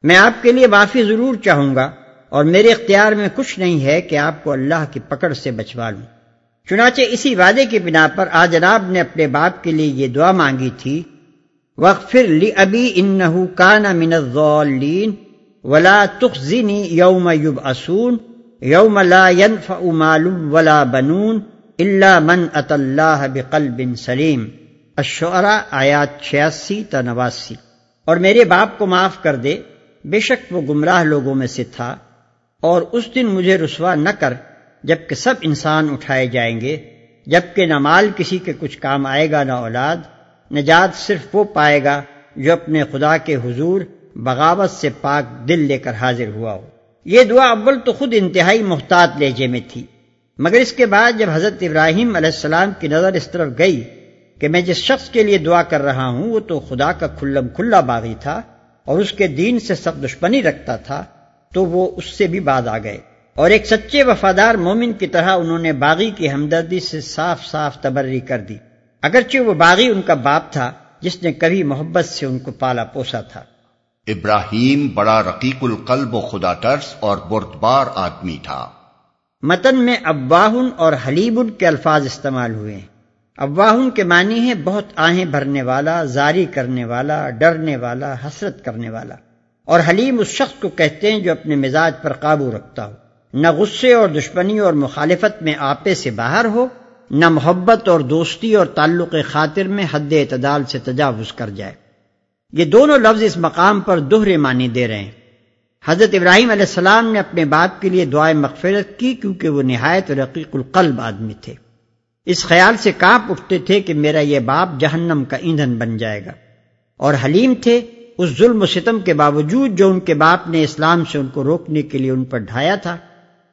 میں آپ کے لیے معافی ضرور چاہوں گا۔ اور میرے اختیار میں کچھ نہیں ہے کہ آپ کو اللہ کی پکڑ سے بچوا لوں۔ چنانچہ اسی وعدے کی بنا پر آ جناب نے اپنے باپ کے لیے یہ دعا مانگی تھی وقفر لی ابی ان کان من الضالین ولا تخزنی یوم یوب یوم لا ينفع مال ولا بنون الا من ات اللہ بقلب سلیم الشعراء آیات چھیاسی تا نواسی۔ اور میرے باپ کو معاف کر دے، بے شک وہ گمراہ لوگوں میں سے تھا۔ اور اس دن مجھے رسوا نہ کر جبکہ سب انسان اٹھائے جائیں گے جبکہ نہ مال کسی کے کچھ کام آئے گا نہ اولاد، نجات صرف وہ پائے گا جو اپنے خدا کے حضور بغاوت سے پاک دل لے کر حاضر ہوا ہو۔ یہ دعا اول تو خود انتہائی محتاط لہجے میں تھی۔ مگر اس کے بعد جب حضرت ابراہیم علیہ السلام کی نظر اس طرف گئی کہ میں جس شخص کے لیے دعا کر رہا ہوں، وہ تو خدا کا کھلم کھلا باغی تھا اور اس کے دین سے سب دشمنی رکھتا تھا تو وہ اس سے بھی بعد آ گئے۔ اور ایک سچے وفادار مومن کی طرح انہوں نے باغی کی ہمدردی سے صاف صاف تبری کر دی۔ اگرچہ وہ باغی ان کا باپ تھا جس نے کبھی محبت سے ان کو پالا پوسا تھا۔ ابراہیم بڑا رقیق القلب و خدا ترس اور بردبار آدمی تھا۔ متن میں ابواہن اور حلیبن کے الفاظ استعمال ہوئے۔ ہیں ابواہن کے معنی ہے بہت آہیں بھرنے والا زاری کرنے والا ڈرنے والا حسرت کرنے والا۔ اور حلیم اس شخص کو کہتے ہیں جو اپنے مزاج پر قابو رکھتا ہو۔ نہ غصے اور دشمنی اور مخالفت میں آپے سے باہر ہو، نہ محبت اور دوستی اور تعلق خاطر میں حد اعتدال سے تجاوز کر جائے۔ یہ دونوں لفظ اس مقام پر دوہرے معنی دے رہے ہیں۔ حضرت ابراہیم علیہ السلام نے اپنے باپ کے لیے دعائیں مغفرت کی کیونکہ وہ نہایت رقیق القلب آدمی تھے۔ اس خیال سے کانپ اٹھتے تھے کہ میرا یہ باپ جہنم کا ایندھن بن جائے گا۔ اور حلیم تھے اس ظلم و ستم کے باوجود جو ان کے باپ نے اسلام سے ان کو روکنے کے لیے ان پر ڈھایا تھا،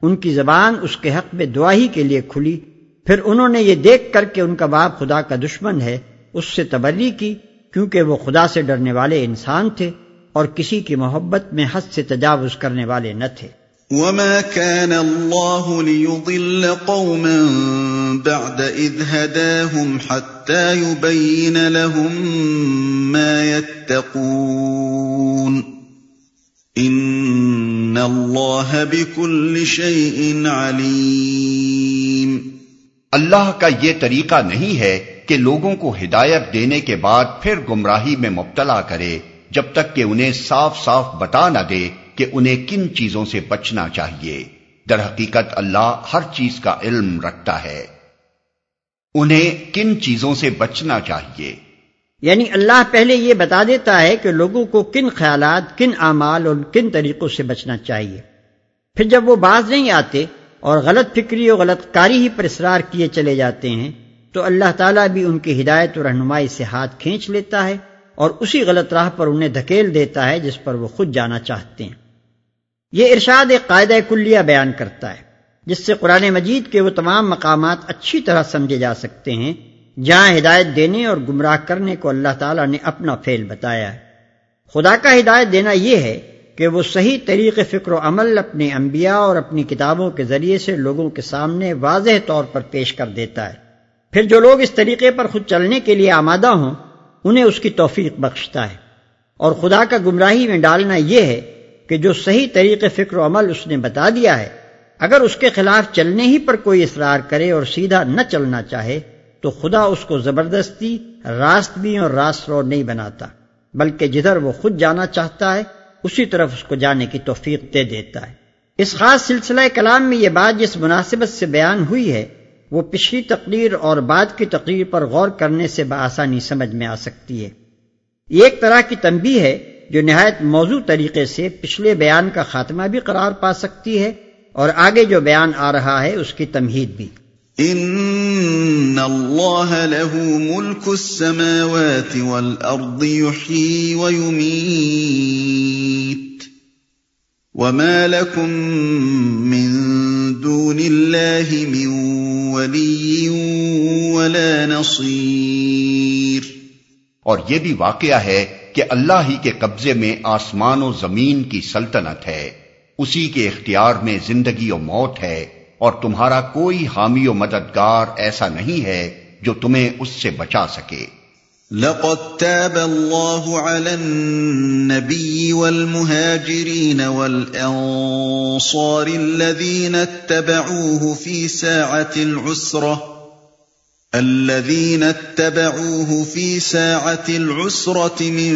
ان کی زبان اس کے حق میں دعاہی کے لیے کھلی۔ پھر انہوں نے یہ دیکھ کر کے ان کا باپ خدا کا دشمن ہے، اس سے تبلی کی، کیونکہ وہ خدا سے ڈرنے والے انسان تھے اور کسی کی محبت میں حد سے تجاوز کرنے والے نہ تھے۔ وما كان الله ليضل قوما بعد إذ هداهم حتى يبين لهم ما يتقون إن الله بكل شيء عليم اللہ کا یہ طریقہ نہیں ہے کہ لوگوں کو ہدایت دینے کے بعد پھر گمراہی میں مبتلا کرے جب تک کہ انہیں صاف صاف بتا نہ دے کہ انہیں کن چیزوں سے بچنا چاہیے۔ در حقیقت اللہ ہر چیز کا علم رکھتا ہے۔ انہیں کن چیزوں سے بچنا چاہیے۔ یعنی اللہ پہلے یہ بتا دیتا ہے کہ لوگوں کو کن خیالات، کن اعمال اور کن طریقوں سے بچنا چاہیے۔ پھر جب وہ باز نہیں آتے اور غلط فکری اور غلط کاری ہی پر اصرار کیے چلے جاتے ہیں، تو اللہ تعالیٰ بھی ان کی ہدایت و رہنمائی سے ہاتھ کھینچ لیتا ہے اور اسی غلط راہ پر انہیں دھکیل دیتا ہے جس پر وہ خود جانا چاہتے ہیں۔ یہ ارشاد ایک قاعدہ کلیہ بیان کرتا ہے، جس سے قرآن مجید کے وہ تمام مقامات اچھی طرح سمجھے جا سکتے ہیں، جہاں ہدایت دینے اور گمراہ کرنے کو اللہ تعالیٰ نے اپنا فعل بتایا ہے۔ خدا کا ہدایت دینا یہ ہے کہ وہ صحیح طریقے فکر و عمل اپنے انبیاء اور اپنی کتابوں کے ذریعے سے لوگوں کے سامنے واضح طور پر پیش کر دیتا ہے۔ پھر جو لوگ اس طریقے پر خود چلنے کے لیے آمادہ ہوں، انہیں اس کی توفیق بخشتا ہے۔ اور خدا کا گمراہی میں ڈالنا یہ ہے کہ جو صحیح طریقے فکر و عمل اس نے بتا دیا ہے، اگر اس کے خلاف چلنے ہی پر کوئی اصرار کرے اور سیدھا نہ چلنا چاہے، تو خدا اس کو زبردستی راست بھی اور راست رو نہیں بناتا، بلکہ جدھر وہ خود جانا چاہتا ہے، اسی طرف اس کو جانے کی توفیق دے دیتا ہے۔ اس خاص سلسلہ کلام میں یہ بات جس مناسبت سے بیان ہوئی ہے، وہ پچھلی تقریر اور بعد کی تقریر پر غور کرنے سے بآسانی سمجھ میں آ سکتی ہے۔ یہ ایک طرح کی تنبیہ ہے جو نہایت موضوع طریقے سے پچھلے بیان کا خاتمہ بھی قرار پا سکتی ہے اور آگے جو بیان آ رہا ہے اس کی تمہید بھی۔ ان اللہ له ملک السماوات والارض يحيي ويميت وما لكم من دون الله من ولي ولا نصير اور یہ بھی واقعہ ہے کہ اللہ ہی کے قبضے میں آسمان و زمین کی سلطنت ہے، اسی کے اختیار میں زندگی و موت ہے، اور تمہارا کوئی حامی و مددگار ایسا نہیں ہے جو تمہیں اس سے بچا سکے۔ لقد تاب الله على النبي والمهاجرين والأنصار الذين اتبعوه في ساعة العسرة۔ الذين اتبعوه في ساعة العسرة من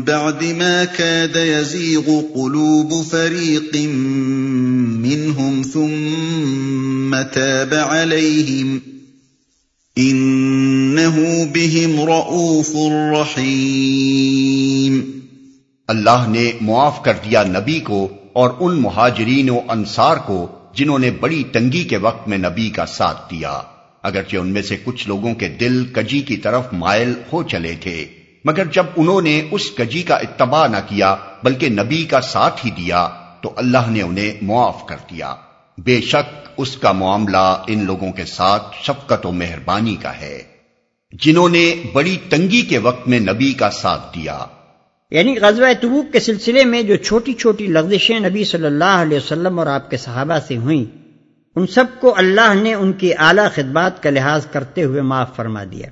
بعد ما كاد يزيغ قلوب فريق منهم ثم تاب عليهم إنه بهم رؤوف رحيم اللہ نے معاف کر دیا نبی کو اور ان مہاجرین و انصار کو جنہوں نے بڑی تنگی کے وقت میں نبی کا ساتھ دیا۔ اگرچہ ان میں سے کچھ لوگوں کے دل کجی کی طرف مائل ہو چلے تھے، مگر جب انہوں نے اس کجی کا اتباع نہ کیا، بلکہ نبی کا ساتھ ہی دیا، تو اللہ نے انہیں معاف کر دیا۔ بے شک اس کا معاملہ ان لوگوں کے ساتھ شفقت و مہربانی کا ہے۔ جنہوں نے بڑی تنگی کے وقت میں نبی کا ساتھ دیا۔ یعنی غزوہ تبوک کے سلسلے میں جو چھوٹی چھوٹی لغزشیں نبی صلی اللہ علیہ وسلم اور آپ کے صحابہ سے ہوئیں ان سب کو اللہ نے ان کی اعلی خدمات کا لحاظ کرتے ہوئے معاف فرما دیا۔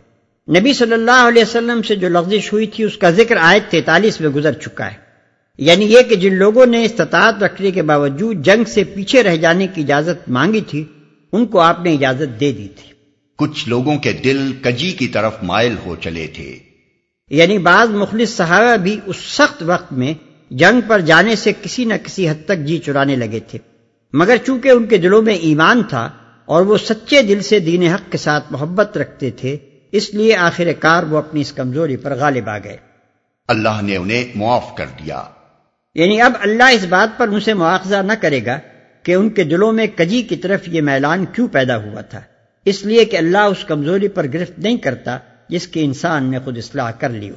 نبی صلی اللہ علیہ وسلم سے جو لغزش ہوئی تھی اس کا ذکر آیت تینتالیس میں گزر چکا ہے۔ یعنی یہ کہ جن لوگوں نے استطاعت رکھنے کے باوجود جنگ سے پیچھے رہ جانے کی اجازت مانگی تھی ان کو آپ نے اجازت دے دی تھی۔ کچھ لوگوں کے دل کجی کی طرف مائل ہو چلے تھے۔ یعنی بعض مخلص صحابہ بھی اس سخت وقت میں جنگ پر جانے سے کسی نہ کسی حد تک جی چرانے لگے تھے۔ مگر چونکہ ان کے دلوں میں ایمان تھا اور وہ سچے دل سے دین حق کے ساتھ محبت رکھتے تھے اس لیے آخر کار وہ اپنی اس کمزوری پر غالب آ گئے۔ اللہ نے انہیں معاف کر دیا۔ یعنی اب اللہ اس بات پر ان سے مواخذہ نہ کرے گا کہ ان کے دلوں میں کجی کی طرف یہ میلان کیوں پیدا ہوا تھا۔ اس لیے کہ اللہ اس کمزوری پر گرفت نہیں کرتا جس کے انسان نے خود اصلاح کر لی ہو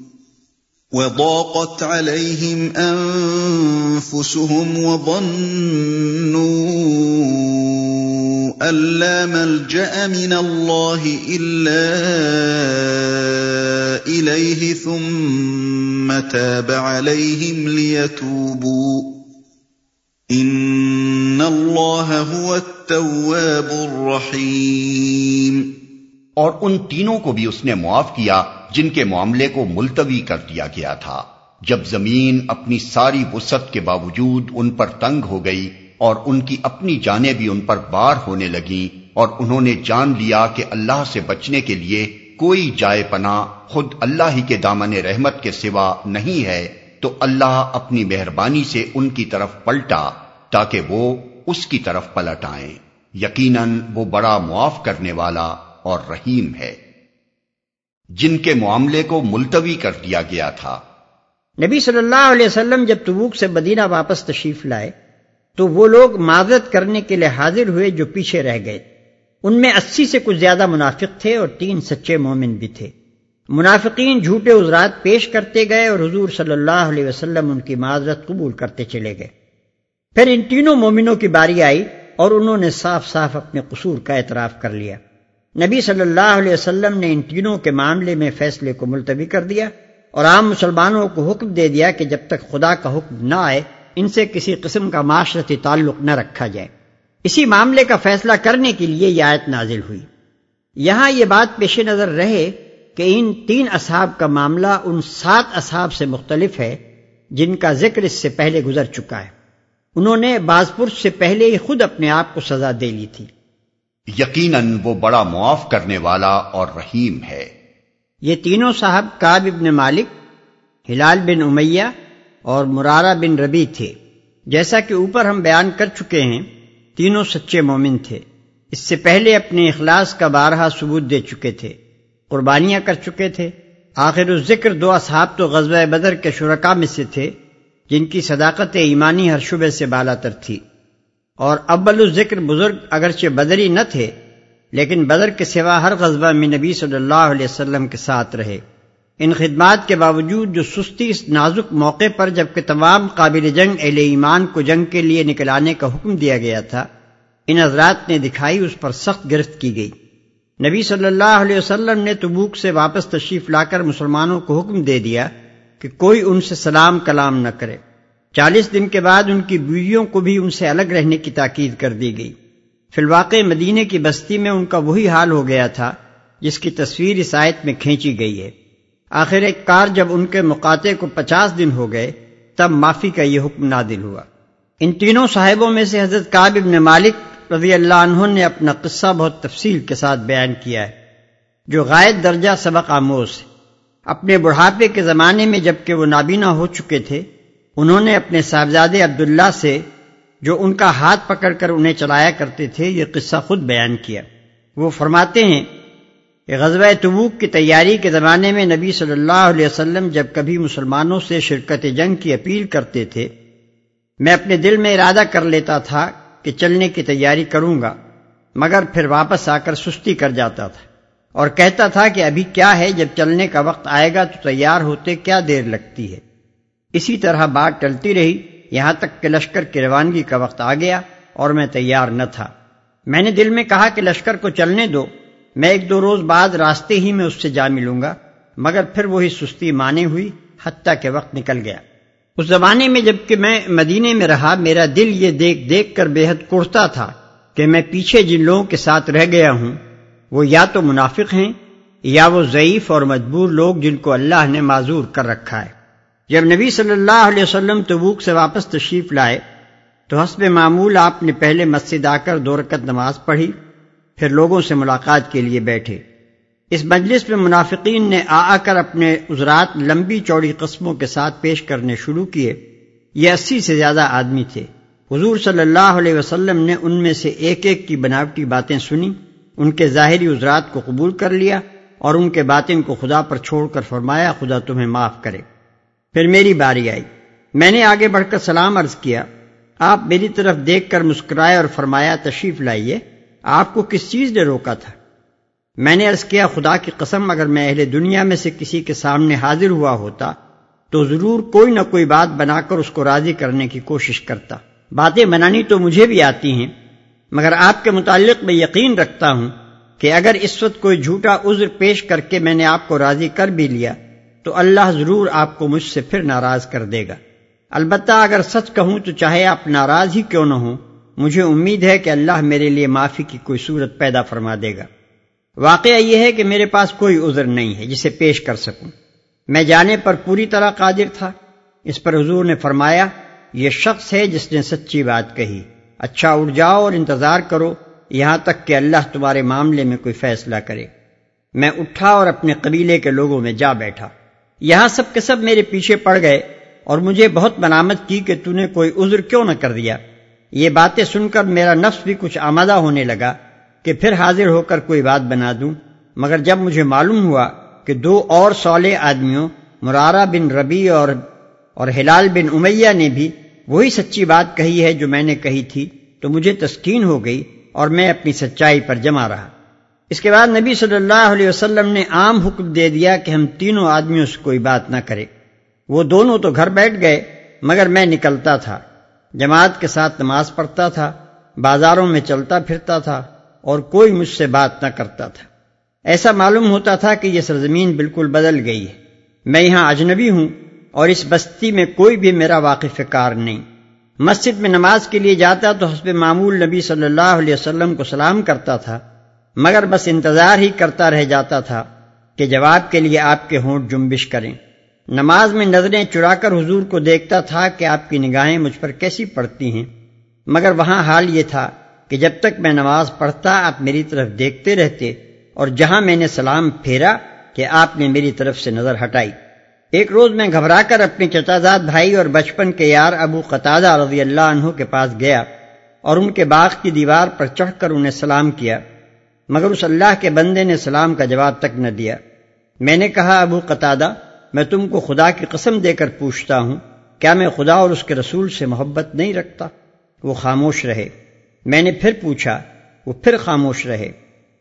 وضاقت عليهم أنفسهم وظنوا أن لا ملجأ من الله إلا إليه ثم تاب عليهم ليتوبوا. إن الله هو التواب الرحيم. اور ان تینوں کو بھی اس نے معاف کیا جن کے معاملے کو ملتوی کر دیا گیا تھا۔ جب زمین اپنی ساری وسط کے باوجود ان پر تنگ ہو گئی اور ان کی اپنی جانیں بھی ان پر بار ہونے لگیں اور انہوں نے جان لیا کہ اللہ سے بچنے کے لیے کوئی جائے پنا خود اللہ ہی کے دامن رحمت کے سوا نہیں ہے، تو اللہ اپنی مہربانی سے ان کی طرف پلٹا تاکہ وہ اس کی طرف پلٹ آئیں۔ یقیناً وہ بڑا معاف کرنے والا اور رحیم ہے۔ جن کے معاملے کو ملتوی کر دیا گیا تھا۔ نبی صلی اللہ علیہ وسلم جب تبوک سے مدینہ واپس تشریف لائے، تو وہ لوگ معذرت کرنے کے لیے حاضر ہوئے جو پیچھے رہ گئے۔ ان میں اسی سے کچھ زیادہ منافق تھے اور تین سچے مومن بھی تھے۔ منافقین جھوٹے عذرات پیش کرتے گئے اور حضور صلی اللہ علیہ وسلم ان کی معذرت قبول کرتے چلے گئے۔ پھر ان تینوں مومنوں کی باری آئی اور انہوں نے صاف صاف اپنے قصور کا اعتراف کر لیا۔ نبی صلی اللہ علیہ وسلم نے ان تینوں کے معاملے میں فیصلے کو ملتوی کر دیا اور عام مسلمانوں کو حکم دے دیا کہ جب تک خدا کا حکم نہ آئے، ان سے کسی قسم کا معاشرتی تعلق نہ رکھا جائے۔ اسی معاملے کا فیصلہ کرنے کے لیے یہ آیت نازل ہوئی۔ یہاں یہ بات پیش نظر رہے کہ ان تین اصحاب کا معاملہ ان سات اصحاب سے مختلف ہے، جن کا ذکر اس سے پہلے گزر چکا ہے۔ انہوں نے بازپور سے پہلے ہی خود اپنے آپ کو سزا دے لی تھی۔ یقیناً وہ بڑا معاف کرنے والا اور رحیم ہے۔ یہ تینوں صاحب کاب ابن مالک، ہلال بن امیہ اور مرارہ بن ربی تھے۔ جیسا کہ اوپر ہم بیان کر چکے ہیں، تینوں سچے مومن تھے۔ اس سے پہلے اپنے اخلاص کا بارہا ثبوت دے چکے تھے۔ قربانیاں کر چکے تھے۔ آخر الذکر دو اصحاب تو غزوہ بدر کے شرکا میں سے تھے، جن کی صداقت ایمانی ہر شبے سے بالا تر تھی۔ اور ابل الذکر بزرگ اگرچہ بدری نہ تھے، لیکن بدر کے سوا ہر غزبہ میں نبی صلی اللہ علیہ وسلم کے ساتھ رہے۔ ان خدمات کے باوجود جو سستی اس نازک موقع پر جبکہ تمام قابل جنگ اہل ایمان کو جنگ کے لیے نکلانے کا حکم دیا گیا تھا، ان حضرات نے دکھائی اس پر سخت گرفت کی گئی۔ نبی صلی اللہ علیہ وسلم نے تبوک سے واپس تشریف لا کر مسلمانوں کو حکم دے دیا کہ کوئی ان سے سلام کلام نہ کرے۔ چالیس دن کے بعد ان کی بیویوں کو بھی ان سے الگ رہنے کی تاکید کر دی گئی۔ فی الواقع مدینے کی بستی میں ان کا وہی حال ہو گیا تھا، جس کی تصویر اس آیت میں کھینچی گئی ہے۔ آخر ایک کار جب ان کے مقاطے کو پچاس دن ہو گئے، تب معافی کا یہ حکم نادل ہوا۔ ان تینوں صاحبوں میں سے حضرت کاب ابن مالک رضی اللہ عنہ نے اپنا قصہ بہت تفصیل کے ساتھ بیان کیا ہے، جو غائب درجہ سبق آموز ہے۔ اپنے بڑھاپے کے زمانے میں جبکہ وہ نابینا ہو چکے تھے انہوں نے اپنے صاحبزادے عبداللہ سے جو ان کا ہاتھ پکڑ کر انہیں چلایا کرتے تھے، یہ قصہ خود بیان کیا۔ وہ فرماتے ہیں کہ غزوہ تبوک کی تیاری کے زمانے میں نبی صلی اللہ علیہ وسلم جب کبھی مسلمانوں سے شرکت جنگ کی اپیل کرتے تھے، میں اپنے دل میں ارادہ کر لیتا تھا کہ چلنے کی تیاری کروں گا، مگر پھر واپس آ کر سستی کر جاتا تھا۔ اور کہتا تھا کہ ابھی کیا ہے، جب چلنے کا وقت آئے گا تو تیار ہوتے کیا دیر لگتی ہے۔ اسی طرح بات ٹلتی رہی، یہاں تک کہ لشکر کی روانگی کا وقت آ گیا اور میں تیار نہ تھا۔ میں نے دل میں کہا کہ لشکر کو چلنے دو، میں ایک دو روز بعد راستے ہی میں اس سے جا ملوں گا۔ مگر پھر وہی سستی مانے ہوئی، حتیٰ کے وقت نکل گیا۔ اس زمانے میں جبکہ میں مدینے میں رہا، میرا دل یہ دیکھ دیکھ کر بے حد کڑتا تھا کہ میں پیچھے جن لوگوں کے ساتھ رہ گیا ہوں، وہ یا تو منافق ہیں یا وہ ضعیف اور مجبور لوگ جن کو اللہ نے معذور کر رکھا ہے۔ جب نبی صلی اللہ علیہ وسلم تبوک سے واپس تشریف لائے تو حسب معمول آپ نے پہلے مسجد آ کر دو رکت نماز پڑھی، پھر لوگوں سے ملاقات کے لیے بیٹھے۔ اس مجلس میں منافقین نے آ آ کر اپنے عذرات لمبی چوڑی قسموں کے ساتھ پیش کرنے شروع کیے۔ یہ اسی سے زیادہ آدمی تھے۔ حضور صلی اللہ علیہ وسلم نے ان میں سے ایک ایک کی بناوٹی باتیں سنی، ان کے ظاہری عذرات کو قبول کر لیا اور ان کے باتیں کو خدا پر چھوڑ کر فرمایا، خدا تمہیں معاف کرے۔ پھر میری باری آئی۔ میں نے آگے بڑھ کر سلام عرض کیا۔ آپ میری طرف دیکھ کر مسکرائے اور فرمایا، تشریف لائیے۔ آپ کو کس چیز نے روکا تھا؟ میں نے عرض کیا، خدا کی قسم، اگر میں اہل دنیا میں سے کسی کے سامنے حاضر ہوا ہوتا تو ضرور کوئی نہ کوئی بات بنا کر اس کو راضی کرنے کی کوشش کرتا۔ باتیں بنانی تو مجھے بھی آتی ہیں، مگر آپ کے متعلق میں یقین رکھتا ہوں کہ اگر اس وقت کوئی جھوٹا عذر پیش کر کے میں نے آپ کو راضی کر بھی لیا تو اللہ ضرور آپ کو مجھ سے پھر ناراض کر دے گا۔ البتہ اگر سچ کہوں تو چاہے آپ ناراض ہی کیوں نہ ہوں، مجھے امید ہے کہ اللہ میرے لیے معافی کی کوئی صورت پیدا فرما دے گا۔ واقعہ یہ ہے کہ میرے پاس کوئی عذر نہیں ہے، جسے پیش کر سکوں۔ میں جانے پر پوری طرح قادر تھا۔ اس پر حضور نے فرمایا، یہ شخص ہے جس نے سچی بات کہی۔ اچھا اٹھ جاؤ اور انتظار کرو، یہاں تک کہ اللہ تمہارے معاملے میں کوئی فیصلہ کرے۔ میں اٹھا اور اپنے قبیلے کے لوگوں میں جا بیٹھا۔ یہاں سب کے سب میرے پیچھے پڑ گئے اور مجھے بہت ملامت کی کہ تو نے کوئی عذر کیوں نہ کر دیا۔ یہ باتیں سن کر میرا نفس بھی کچھ آمادہ ہونے لگا کہ پھر حاضر ہو کر کوئی بات بنا دوں۔ مگر جب مجھے معلوم ہوا کہ دو اور سولے آدمیوں، مرارہ بن ربی اور اور ہلال بن امیہ نے بھی وہی سچی بات کہی ہے جو میں نے کہی تھی، تو مجھے تسکین ہو گئی اور میں اپنی سچائی پر جمع رہا۔ اس کے بعد نبی صلی اللہ علیہ وسلم نے عام حکم دے دیا کہ ہم تینوں آدمیوں سے کوئی بات نہ کرے وہ دونوں تو گھر بیٹھ گئے، مگر میں نکلتا تھا۔ جماعت کے ساتھ نماز پڑھتا تھا، بازاروں میں چلتا پھرتا تھا، اور کوئی مجھ سے بات نہ کرتا تھا۔ ایسا معلوم ہوتا تھا کہ یہ سرزمین بالکل بدل گئی ہے۔ میں یہاں اجنبی ہوں، اور اس بستی میں کوئی بھی میرا واقف کار نہیں۔ مسجد میں نماز کے لیے جاتا تو حسب معمول نبی صلی اللہ علیہ وسلم کو سلام کرتا تھا۔ مگر بس انتظار ہی کرتا رہ جاتا تھا کہ جواب کے لیے آپ کے ہونٹ جنبش کریں۔ نماز میں نظریں چڑا کر حضور کو دیکھتا تھا کہ آپ کی نگاہیں مجھ پر کیسی پڑتی ہیں۔ مگر وہاں حال یہ تھا کہ جب تک میں نماز پڑھتا آپ میری طرف دیکھتے رہتے اور جہاں میں نے سلام پھیرا کہ آپ نے میری طرف سے نظر ہٹائی۔ ایک روز میں گھبرا کر اپنے چچازاد بھائی اور بچپن کے یار ابو قطادہ رضی اللہ عنہ کے پاس گیا اور ان کے باغ کی دیوار پر چڑھ کر انہیں سلام کیا۔ مگر اس اللہ کے بندے نے سلام کا جواب تک نہ دیا۔ میں نے کہا، ابو قطادہ، میں تم کو خدا کی قسم دے کر پوچھتا ہوں، کیا میں خدا اور اس کے رسول سے محبت نہیں رکھتا؟ وہ خاموش رہے۔ میں نے پھر پوچھا، وہ پھر خاموش رہے۔